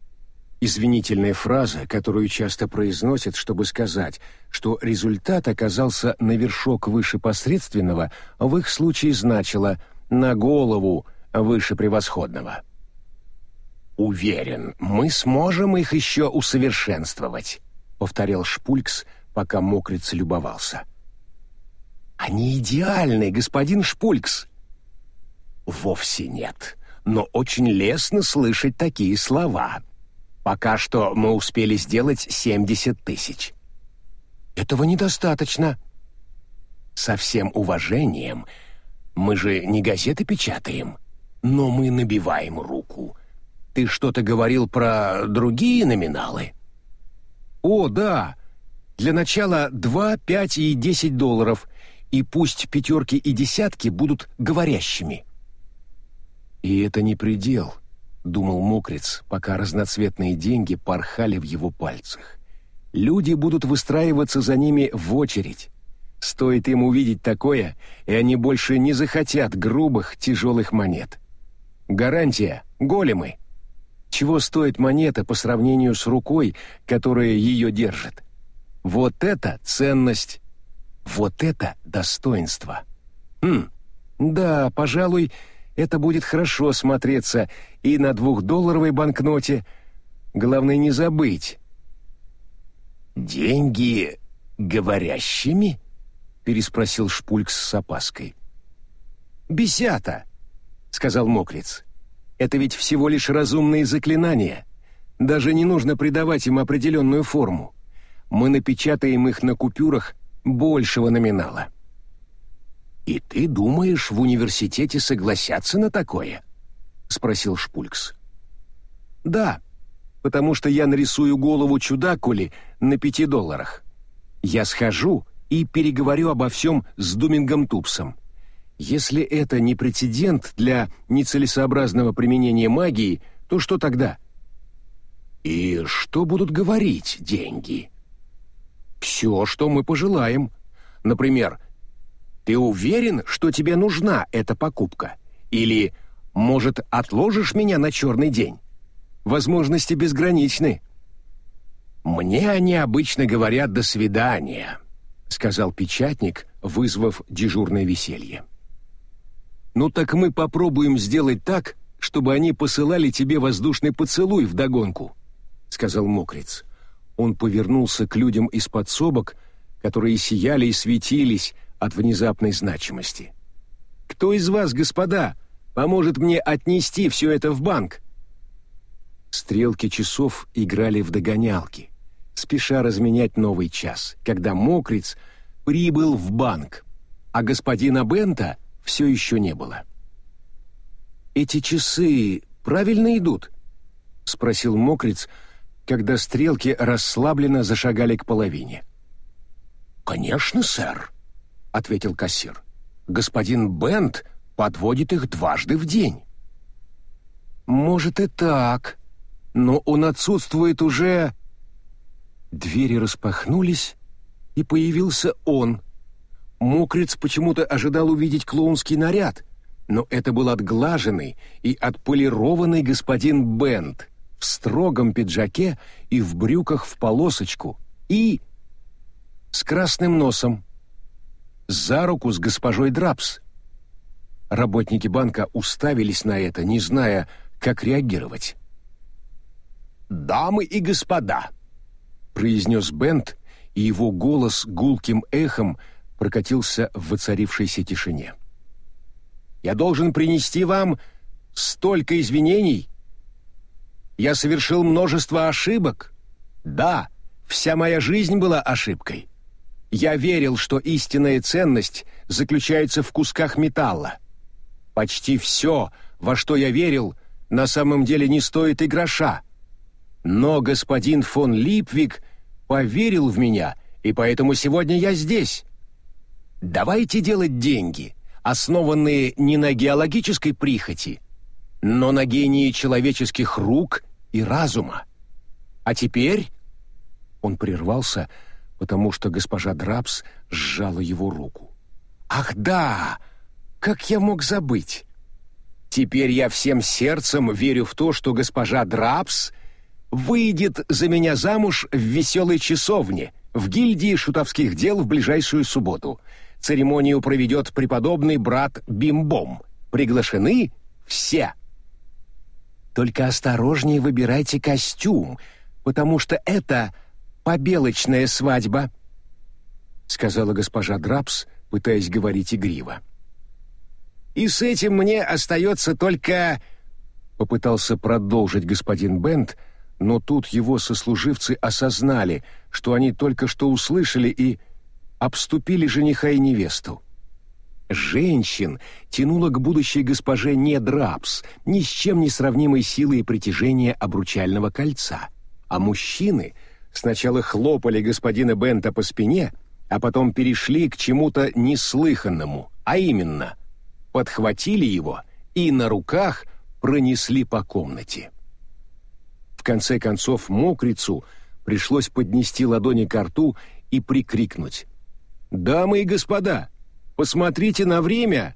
A: Извинительная фраза, которую часто произносят, чтобы сказать, что результат оказался на вершок выше посредственного, в их случае значила «на голову выше превосходного».
B: «Уверен, мы сможем их еще усовершенствовать», — повторял Шпулькс, пока Мокриц любовался.
A: Они идеальны, господин Шпулькс.
B: Вовсе нет, но очень лестно слышать такие слова. Пока что мы успели сделать 70 тысяч.
A: Этого недостаточно.
B: Со всем уважением, мы же не газеты печатаем, но мы набиваем руку. Ты что-то говорил про другие номиналы?
A: О, да. Для начала 2, 5 и 10 долларов — и пусть пятерки и десятки будут говорящими. И это не предел, думал Мокриц, пока разноцветные деньги порхали в его пальцах. Люди будут выстраиваться за ними в очередь. Стоит им увидеть такое, и они больше не захотят грубых, тяжелых монет. Гарантия — големы. Чего стоит монета по сравнению с рукой, которая ее держит? Вот это ценность вот это достоинство. Хм, да, пожалуй, это будет хорошо смотреться и на двухдолларовой банкноте. Главное не забыть.
B: «Деньги говорящими?» — переспросил Шпулькс с опаской.
A: «Бесята», — сказал Мокриц. «Это ведь всего лишь разумные заклинания. Даже не нужно придавать им определенную форму. Мы напечатаем их на купюрах большего номинала.
B: «И ты думаешь, в университете согласятся на такое?» — спросил Шпулькс.
A: «Да, потому что я нарисую голову чудакули на пяти долларах. Я схожу и переговорю обо всем с Думингом Тупсом. Если это не прецедент для нецелесообразного применения магии, то что тогда?»
B: «И что будут говорить деньги?»
A: все, что мы пожелаем. Например, ты уверен, что тебе нужна эта покупка? Или, может, отложишь меня на черный день? Возможности безграничны.
B: Мне они обычно говорят «до свидания», —
A: сказал печатник, вызвав дежурное веселье. «Ну так мы попробуем сделать так, чтобы они посылали тебе воздушный поцелуй вдогонку», — сказал Мокриц. Он повернулся к людям из подсобок, которые сияли и светились от внезапной значимости. «Кто из вас, господа, поможет мне отнести все это в банк?» Стрелки часов играли в догонялки, спеша разменять новый час, когда Мокриц прибыл в банк, а господина Бента все еще не было. «Эти часы правильно идут?» — спросил Мокриц, когда стрелки расслабленно зашагали к половине.
B: «Конечно, сэр», — ответил кассир. «Господин Бент подводит их дважды в день».
A: «Может и так, но он отсутствует уже...» Двери распахнулись, и появился он. Мокриц почему-то ожидал увидеть клоунский наряд, но это был отглаженный и отполированный господин Бент в строгом пиджаке и в брюках в полосочку и с красным носом, за руку с госпожой Драпс. Работники банка уставились на это, не зная, как реагировать.
B: «Дамы и господа», — произнес Бент, и его голос гулким эхом прокатился в воцарившейся тишине.
A: «Я должен принести вам столько извинений. Я совершил множество ошибок. Да, вся моя жизнь была ошибкой. Я верил, что истинная ценность заключается в кусках металла. Почти все, во что я верил, на самом деле не стоит и гроша. Но господин фон Липвик поверил в меня, и поэтому сегодня я здесь. Давайте делать деньги, основанные не на геологической прихоти, но на гении человеческих рук и разума. А теперь...» Он прервался, потому что госпожа Драпс сжала его руку. «Ах да! Как я мог забыть? Теперь я всем сердцем верю в то, что госпожа Драпс выйдет за меня замуж в веселой часовне, в гильдии шутовских дел в ближайшую субботу. Церемонию проведет преподобный брат Бимбом. Приглашены все. Только осторожнее выбирайте костюм, потому что это побелочная свадьба, сказала госпожа Драпс, пытаясь говорить игриво. И с этим мне остается только попытался продолжить господин Бент, но тут его сослуживцы осознали, что они только что услышали и обступили жениха и невесту. Женщин тянуло к будущей госпоже не драпс, ни с чем не сравнимой силой притяжения обручального кольца, а мужчины сначала хлопали господина Бента по спине, а потом перешли к чему-то неслыханному, а именно подхватили его и на руках пронесли по комнате. В конце концов мокрицу пришлось поднести ладони к рту и прикрикнуть. «Дамы и господа, посмотрите на время!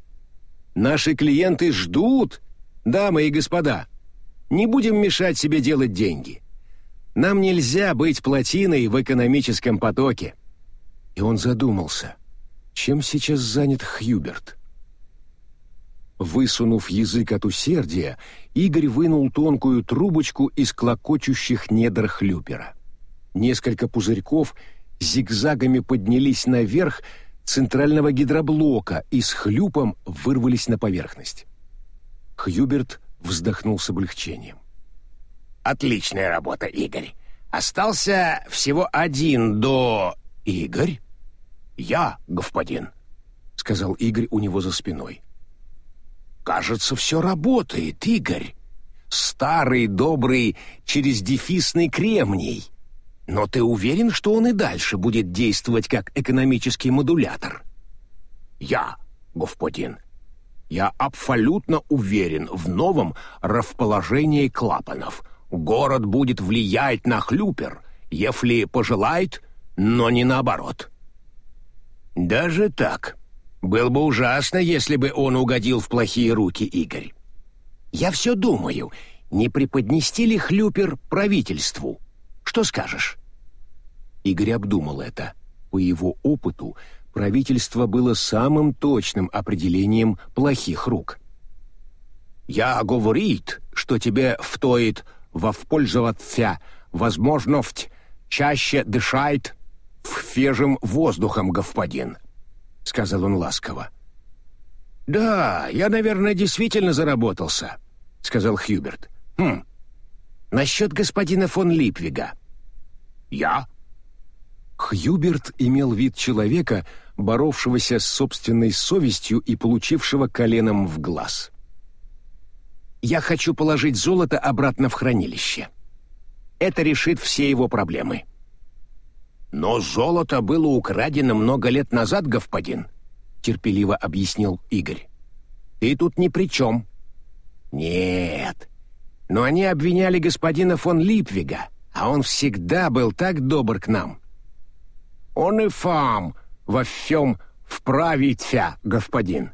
A: Наши клиенты ждут, дамы и господа! Не будем мешать себе делать деньги. Нам нельзя быть плотиной в экономическом потоке». И он задумался, чем сейчас занят Хьюберт. Высунув язык от усердия, Игорь вынул тонкую трубочку из клокочущих недр хлюпера. Несколько пузырьков зигзагами поднялись наверх центрального гидроблока и с хлюпом вырвались на поверхность. Хьюберт вздохнул с облегчением.
B: «Отличная работа, Игорь. Остался всего один до...»
A: «Игорь?»
B: «Я, господин», —
A: сказал Игорь у него за спиной.
B: Кажется, все работает, Игорь. Старый, добрый, через дефисный кремний. Но ты уверен, что он и дальше будет действовать как экономический модулятор? Я, господин, я абсолютно уверен в новом расположении клапанов. Город будет влиять на хлюпер, если пожелает, но не наоборот.
A: Даже так, было бы ужасно, если бы он угодил в плохие руки, Игорь. Я все думаю, не преподнести ли хлюпер правительству? Что скажешь?» Игорь обдумал это, По его опыту, правительство было самым точным определением плохих рук.
B: «Я говорит, что тебе втоит воспользоваться возможность чаще дышать свежим воздухом, господин», — сказал он ласково. «Да, я, наверное, действительно заработался», — сказал Хьюберт. «Хм, насчет господина фон Липвига». «Я?»
A: Хьюберт имел вид человека, боровшегося с собственной совестью и получившего коленом в глаз.
B: «Я хочу положить золото обратно в хранилище. Это решит все его проблемы». «Но золото было украдено много лет назад, господин», — терпеливо объяснил Игорь. «Ты тут ни при чем». «Нет, но они обвиняли господина фон Липвига, а он всегда был так добр к нам». «Он и фам во всем вправиться, господин».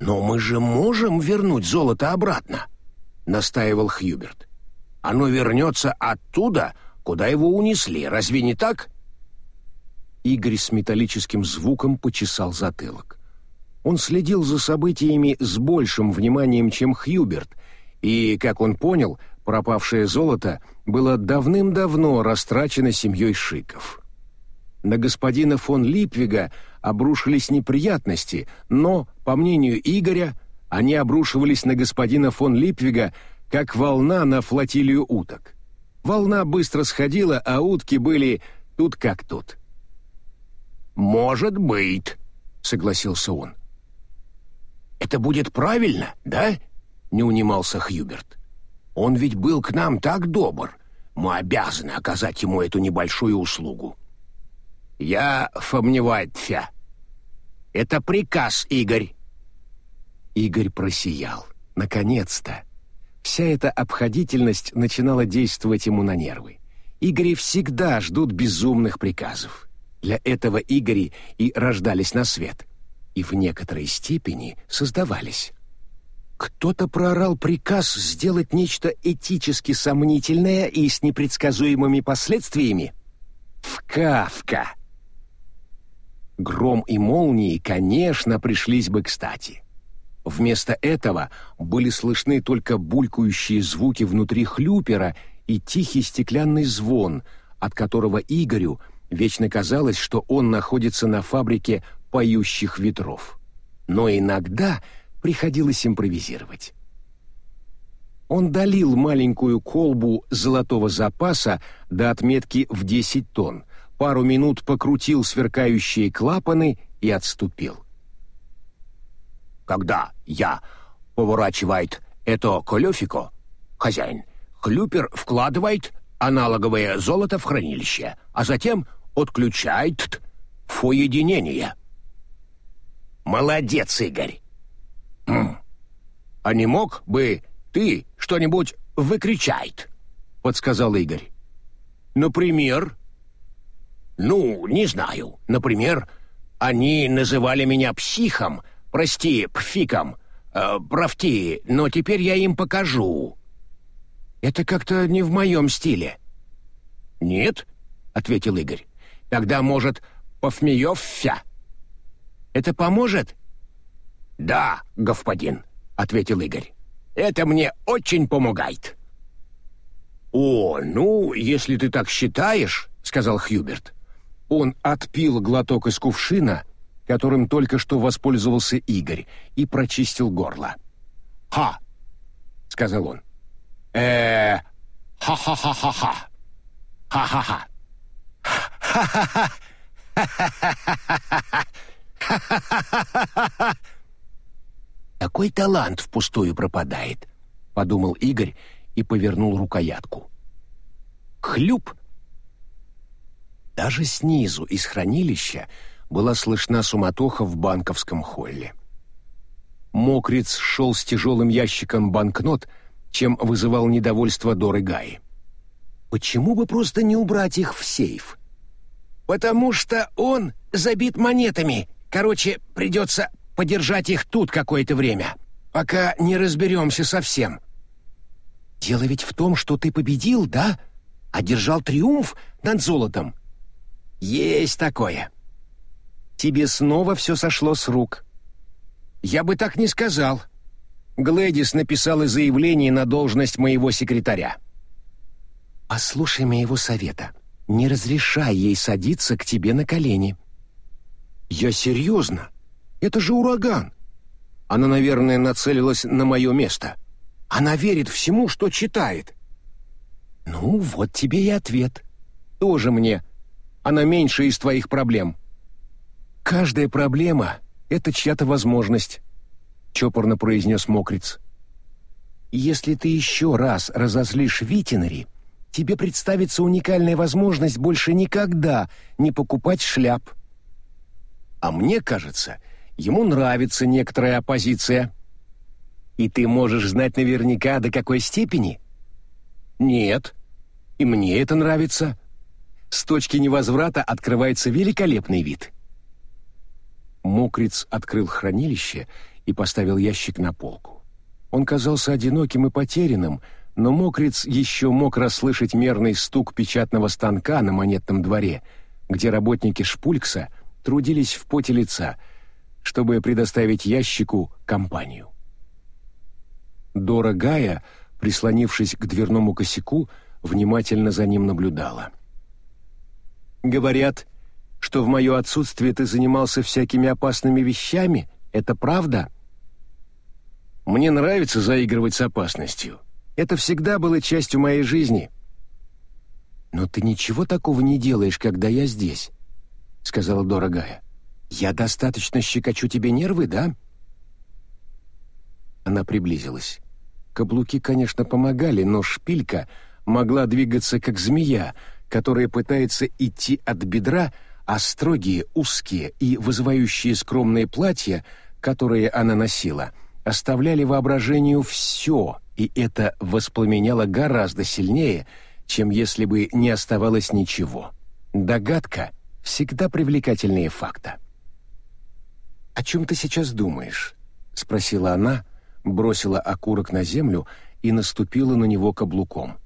B: «Но мы же можем вернуть золото обратно», — настаивал Хьюберт. «Оно вернется оттуда, куда его унесли, разве не так?»
A: Игорь с металлическим звуком почесал затылок. Он следил за событиями с большим вниманием, чем Хьюберт, и, как он понял, пропавшее золото было давным-давно растрачено семьей Шиков. На господина фон Липвига обрушились неприятности, но, по мнению Игоря, они обрушивались на господина фон Липвига, как волна на флотилию уток. Волна быстро сходила, а утки были тут как тут.
B: «Может быть», — согласился он. «Это будет правильно, да?» — не унимался Хьюберт. «Он ведь был к нам так добр. Мы обязаны оказать ему эту небольшую услугу». «Я сомневаюсь. Это приказ, Игорь».
A: Игорь просиял. Наконец-то. Вся эта обходительность начинала действовать ему на нервы. Игори всегда ждут безумных приказов. Для этого Игори и рождались на свет. И в некоторой степени создавались. Кто-то проорал приказ сделать нечто этически сомнительное и с непредсказуемыми последствиями? В Кавка! Гром и молнии, конечно, пришлись бы кстати. Вместо этого были слышны только булькающие звуки внутри хлюпера и тихий стеклянный звон, от которого Игорю вечно казалось, что он находится на фабрике поющих ветров. Но иногда приходилось импровизировать. Он долил маленькую колбу золотого запаса до отметки в 10 тонн, пару минут покрутил сверкающие клапаны и отступил
B: когда я поворачивает это колёфико, хозяин, хлюпер вкладывает аналоговое золото в хранилище, а затем отключает фоединение. Молодец, Игорь. Хм. А не мог бы ты что-нибудь выкричать? подсказал Игорь. Например? Ну, не знаю. Например, они называли меня психом, Прости, пфиком. Э, правти, но теперь я им покажу. Это как-то не в моем стиле. Нет, ответил Игорь. Тогда, может, повмеёвся? Это поможет? Да, господин, ответил Игорь. Это мне очень помогает. О, ну, если ты так считаешь, сказал Хьюберт. Он отпил глоток из кувшина которым только что воспользовался Игорь, и прочистил горло. «Ха!» — сказал он. э ха-ха-ха-ха-ха! Ха-ха-ха! Ха-ха-ха! Такой талант впустую пропадает, подумал Игорь и повернул рукоятку. Хлюп! Даже снизу из хранилища была слышна суматоха в банковском холле. Мокриц шел с тяжелым ящиком банкнот, чем вызывал недовольство Доры Гаи. Почему бы просто не убрать их в сейф? Потому что он забит монетами. Короче, придется подержать их тут какое-то время, пока не разберемся совсем. Дело ведь в том, что ты победил, да? Одержал триумф над золотом. Есть такое.
A: Тебе снова все сошло с рук.
B: Я бы так не сказал.
A: Глэдис написала заявление на должность моего секретаря.
B: Послушай моего совета. Не разрешай ей садиться к тебе на колени.
A: Я серьезно. Это же ураган. Она, наверное, нацелилась на мое место. Она верит всему, что читает.
B: Ну, вот тебе и ответ.
A: Тоже мне. Она меньше из твоих проблем. Каждая проблема — это чья-то возможность, — чопорно произнес Мокриц.
B: Если ты еще раз разозлишь Витинари, тебе представится уникальная возможность больше никогда не покупать шляп.
A: А мне кажется, ему нравится некоторая оппозиция.
B: И ты можешь знать наверняка, до какой степени?
A: Нет. И мне это нравится. С точки невозврата открывается великолепный вид. Мокриц открыл хранилище и поставил ящик на полку. Он казался одиноким и потерянным, но Мокриц еще мог расслышать мерный стук печатного станка на монетном дворе, где работники Шпулькса трудились в поте лица, чтобы предоставить ящику компанию. Дора Гая, прислонившись к дверному косяку, внимательно за ним наблюдала. «Говорят, что в мое отсутствие ты занимался всякими опасными вещами? Это правда?» «Мне нравится заигрывать с опасностью. Это всегда было частью моей жизни».
B: «Но ты ничего такого не делаешь, когда я здесь», — сказала дорогая. «Я достаточно щекочу тебе нервы, да?» Она приблизилась. Каблуки, конечно, помогали, но шпилька могла двигаться как змея, которая пытается идти от бедра, а строгие, узкие и вызывающие скромные платья, которые она носила, оставляли воображению все, и это воспламеняло гораздо сильнее, чем если бы не оставалось ничего. Догадка всегда привлекательнее факта. «О чем ты сейчас думаешь?» — спросила она, бросила окурок на землю и наступила на него каблуком.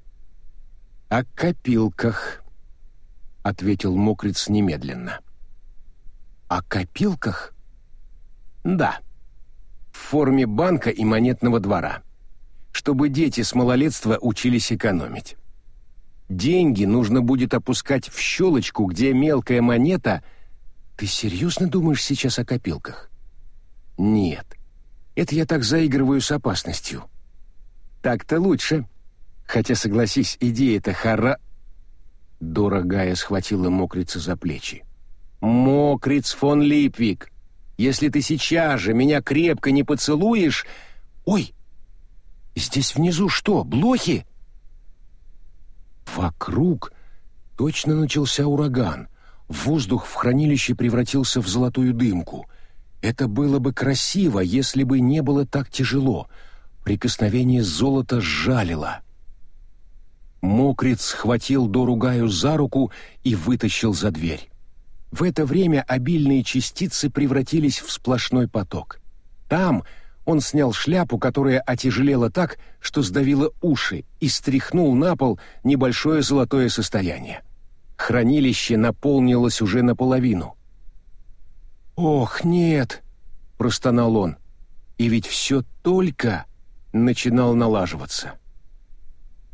B: «О копилках», — ответил мокриц немедленно. «О копилках?» «Да, в форме банка и монетного двора, чтобы дети с малолетства учились экономить. Деньги нужно будет опускать в щелочку, где мелкая монета... Ты серьезно думаешь сейчас о копилках? Нет, это я так заигрываю с опасностью. Так-то лучше. Хотя, согласись, идея-то хара... Дорогая схватила мокрица за плечи. «Мокриц фон Липвик, если ты сейчас же меня крепко не поцелуешь...» «Ой, здесь внизу что, блохи?» Вокруг точно начался ураган. Воздух в хранилище превратился в золотую дымку. Это было бы красиво, если бы не было так тяжело. Прикосновение золота сжалило. Мокриц схватил Доругаю за руку и вытащил за дверь. В это время обильные частицы превратились в сплошной поток. Там он снял шляпу, которая отяжелела так, что сдавила уши, и стряхнул на пол небольшое золотое состояние. Хранилище наполнилось уже наполовину. «Ох, нет!» — простонал он. И ведь все только начинал налаживаться.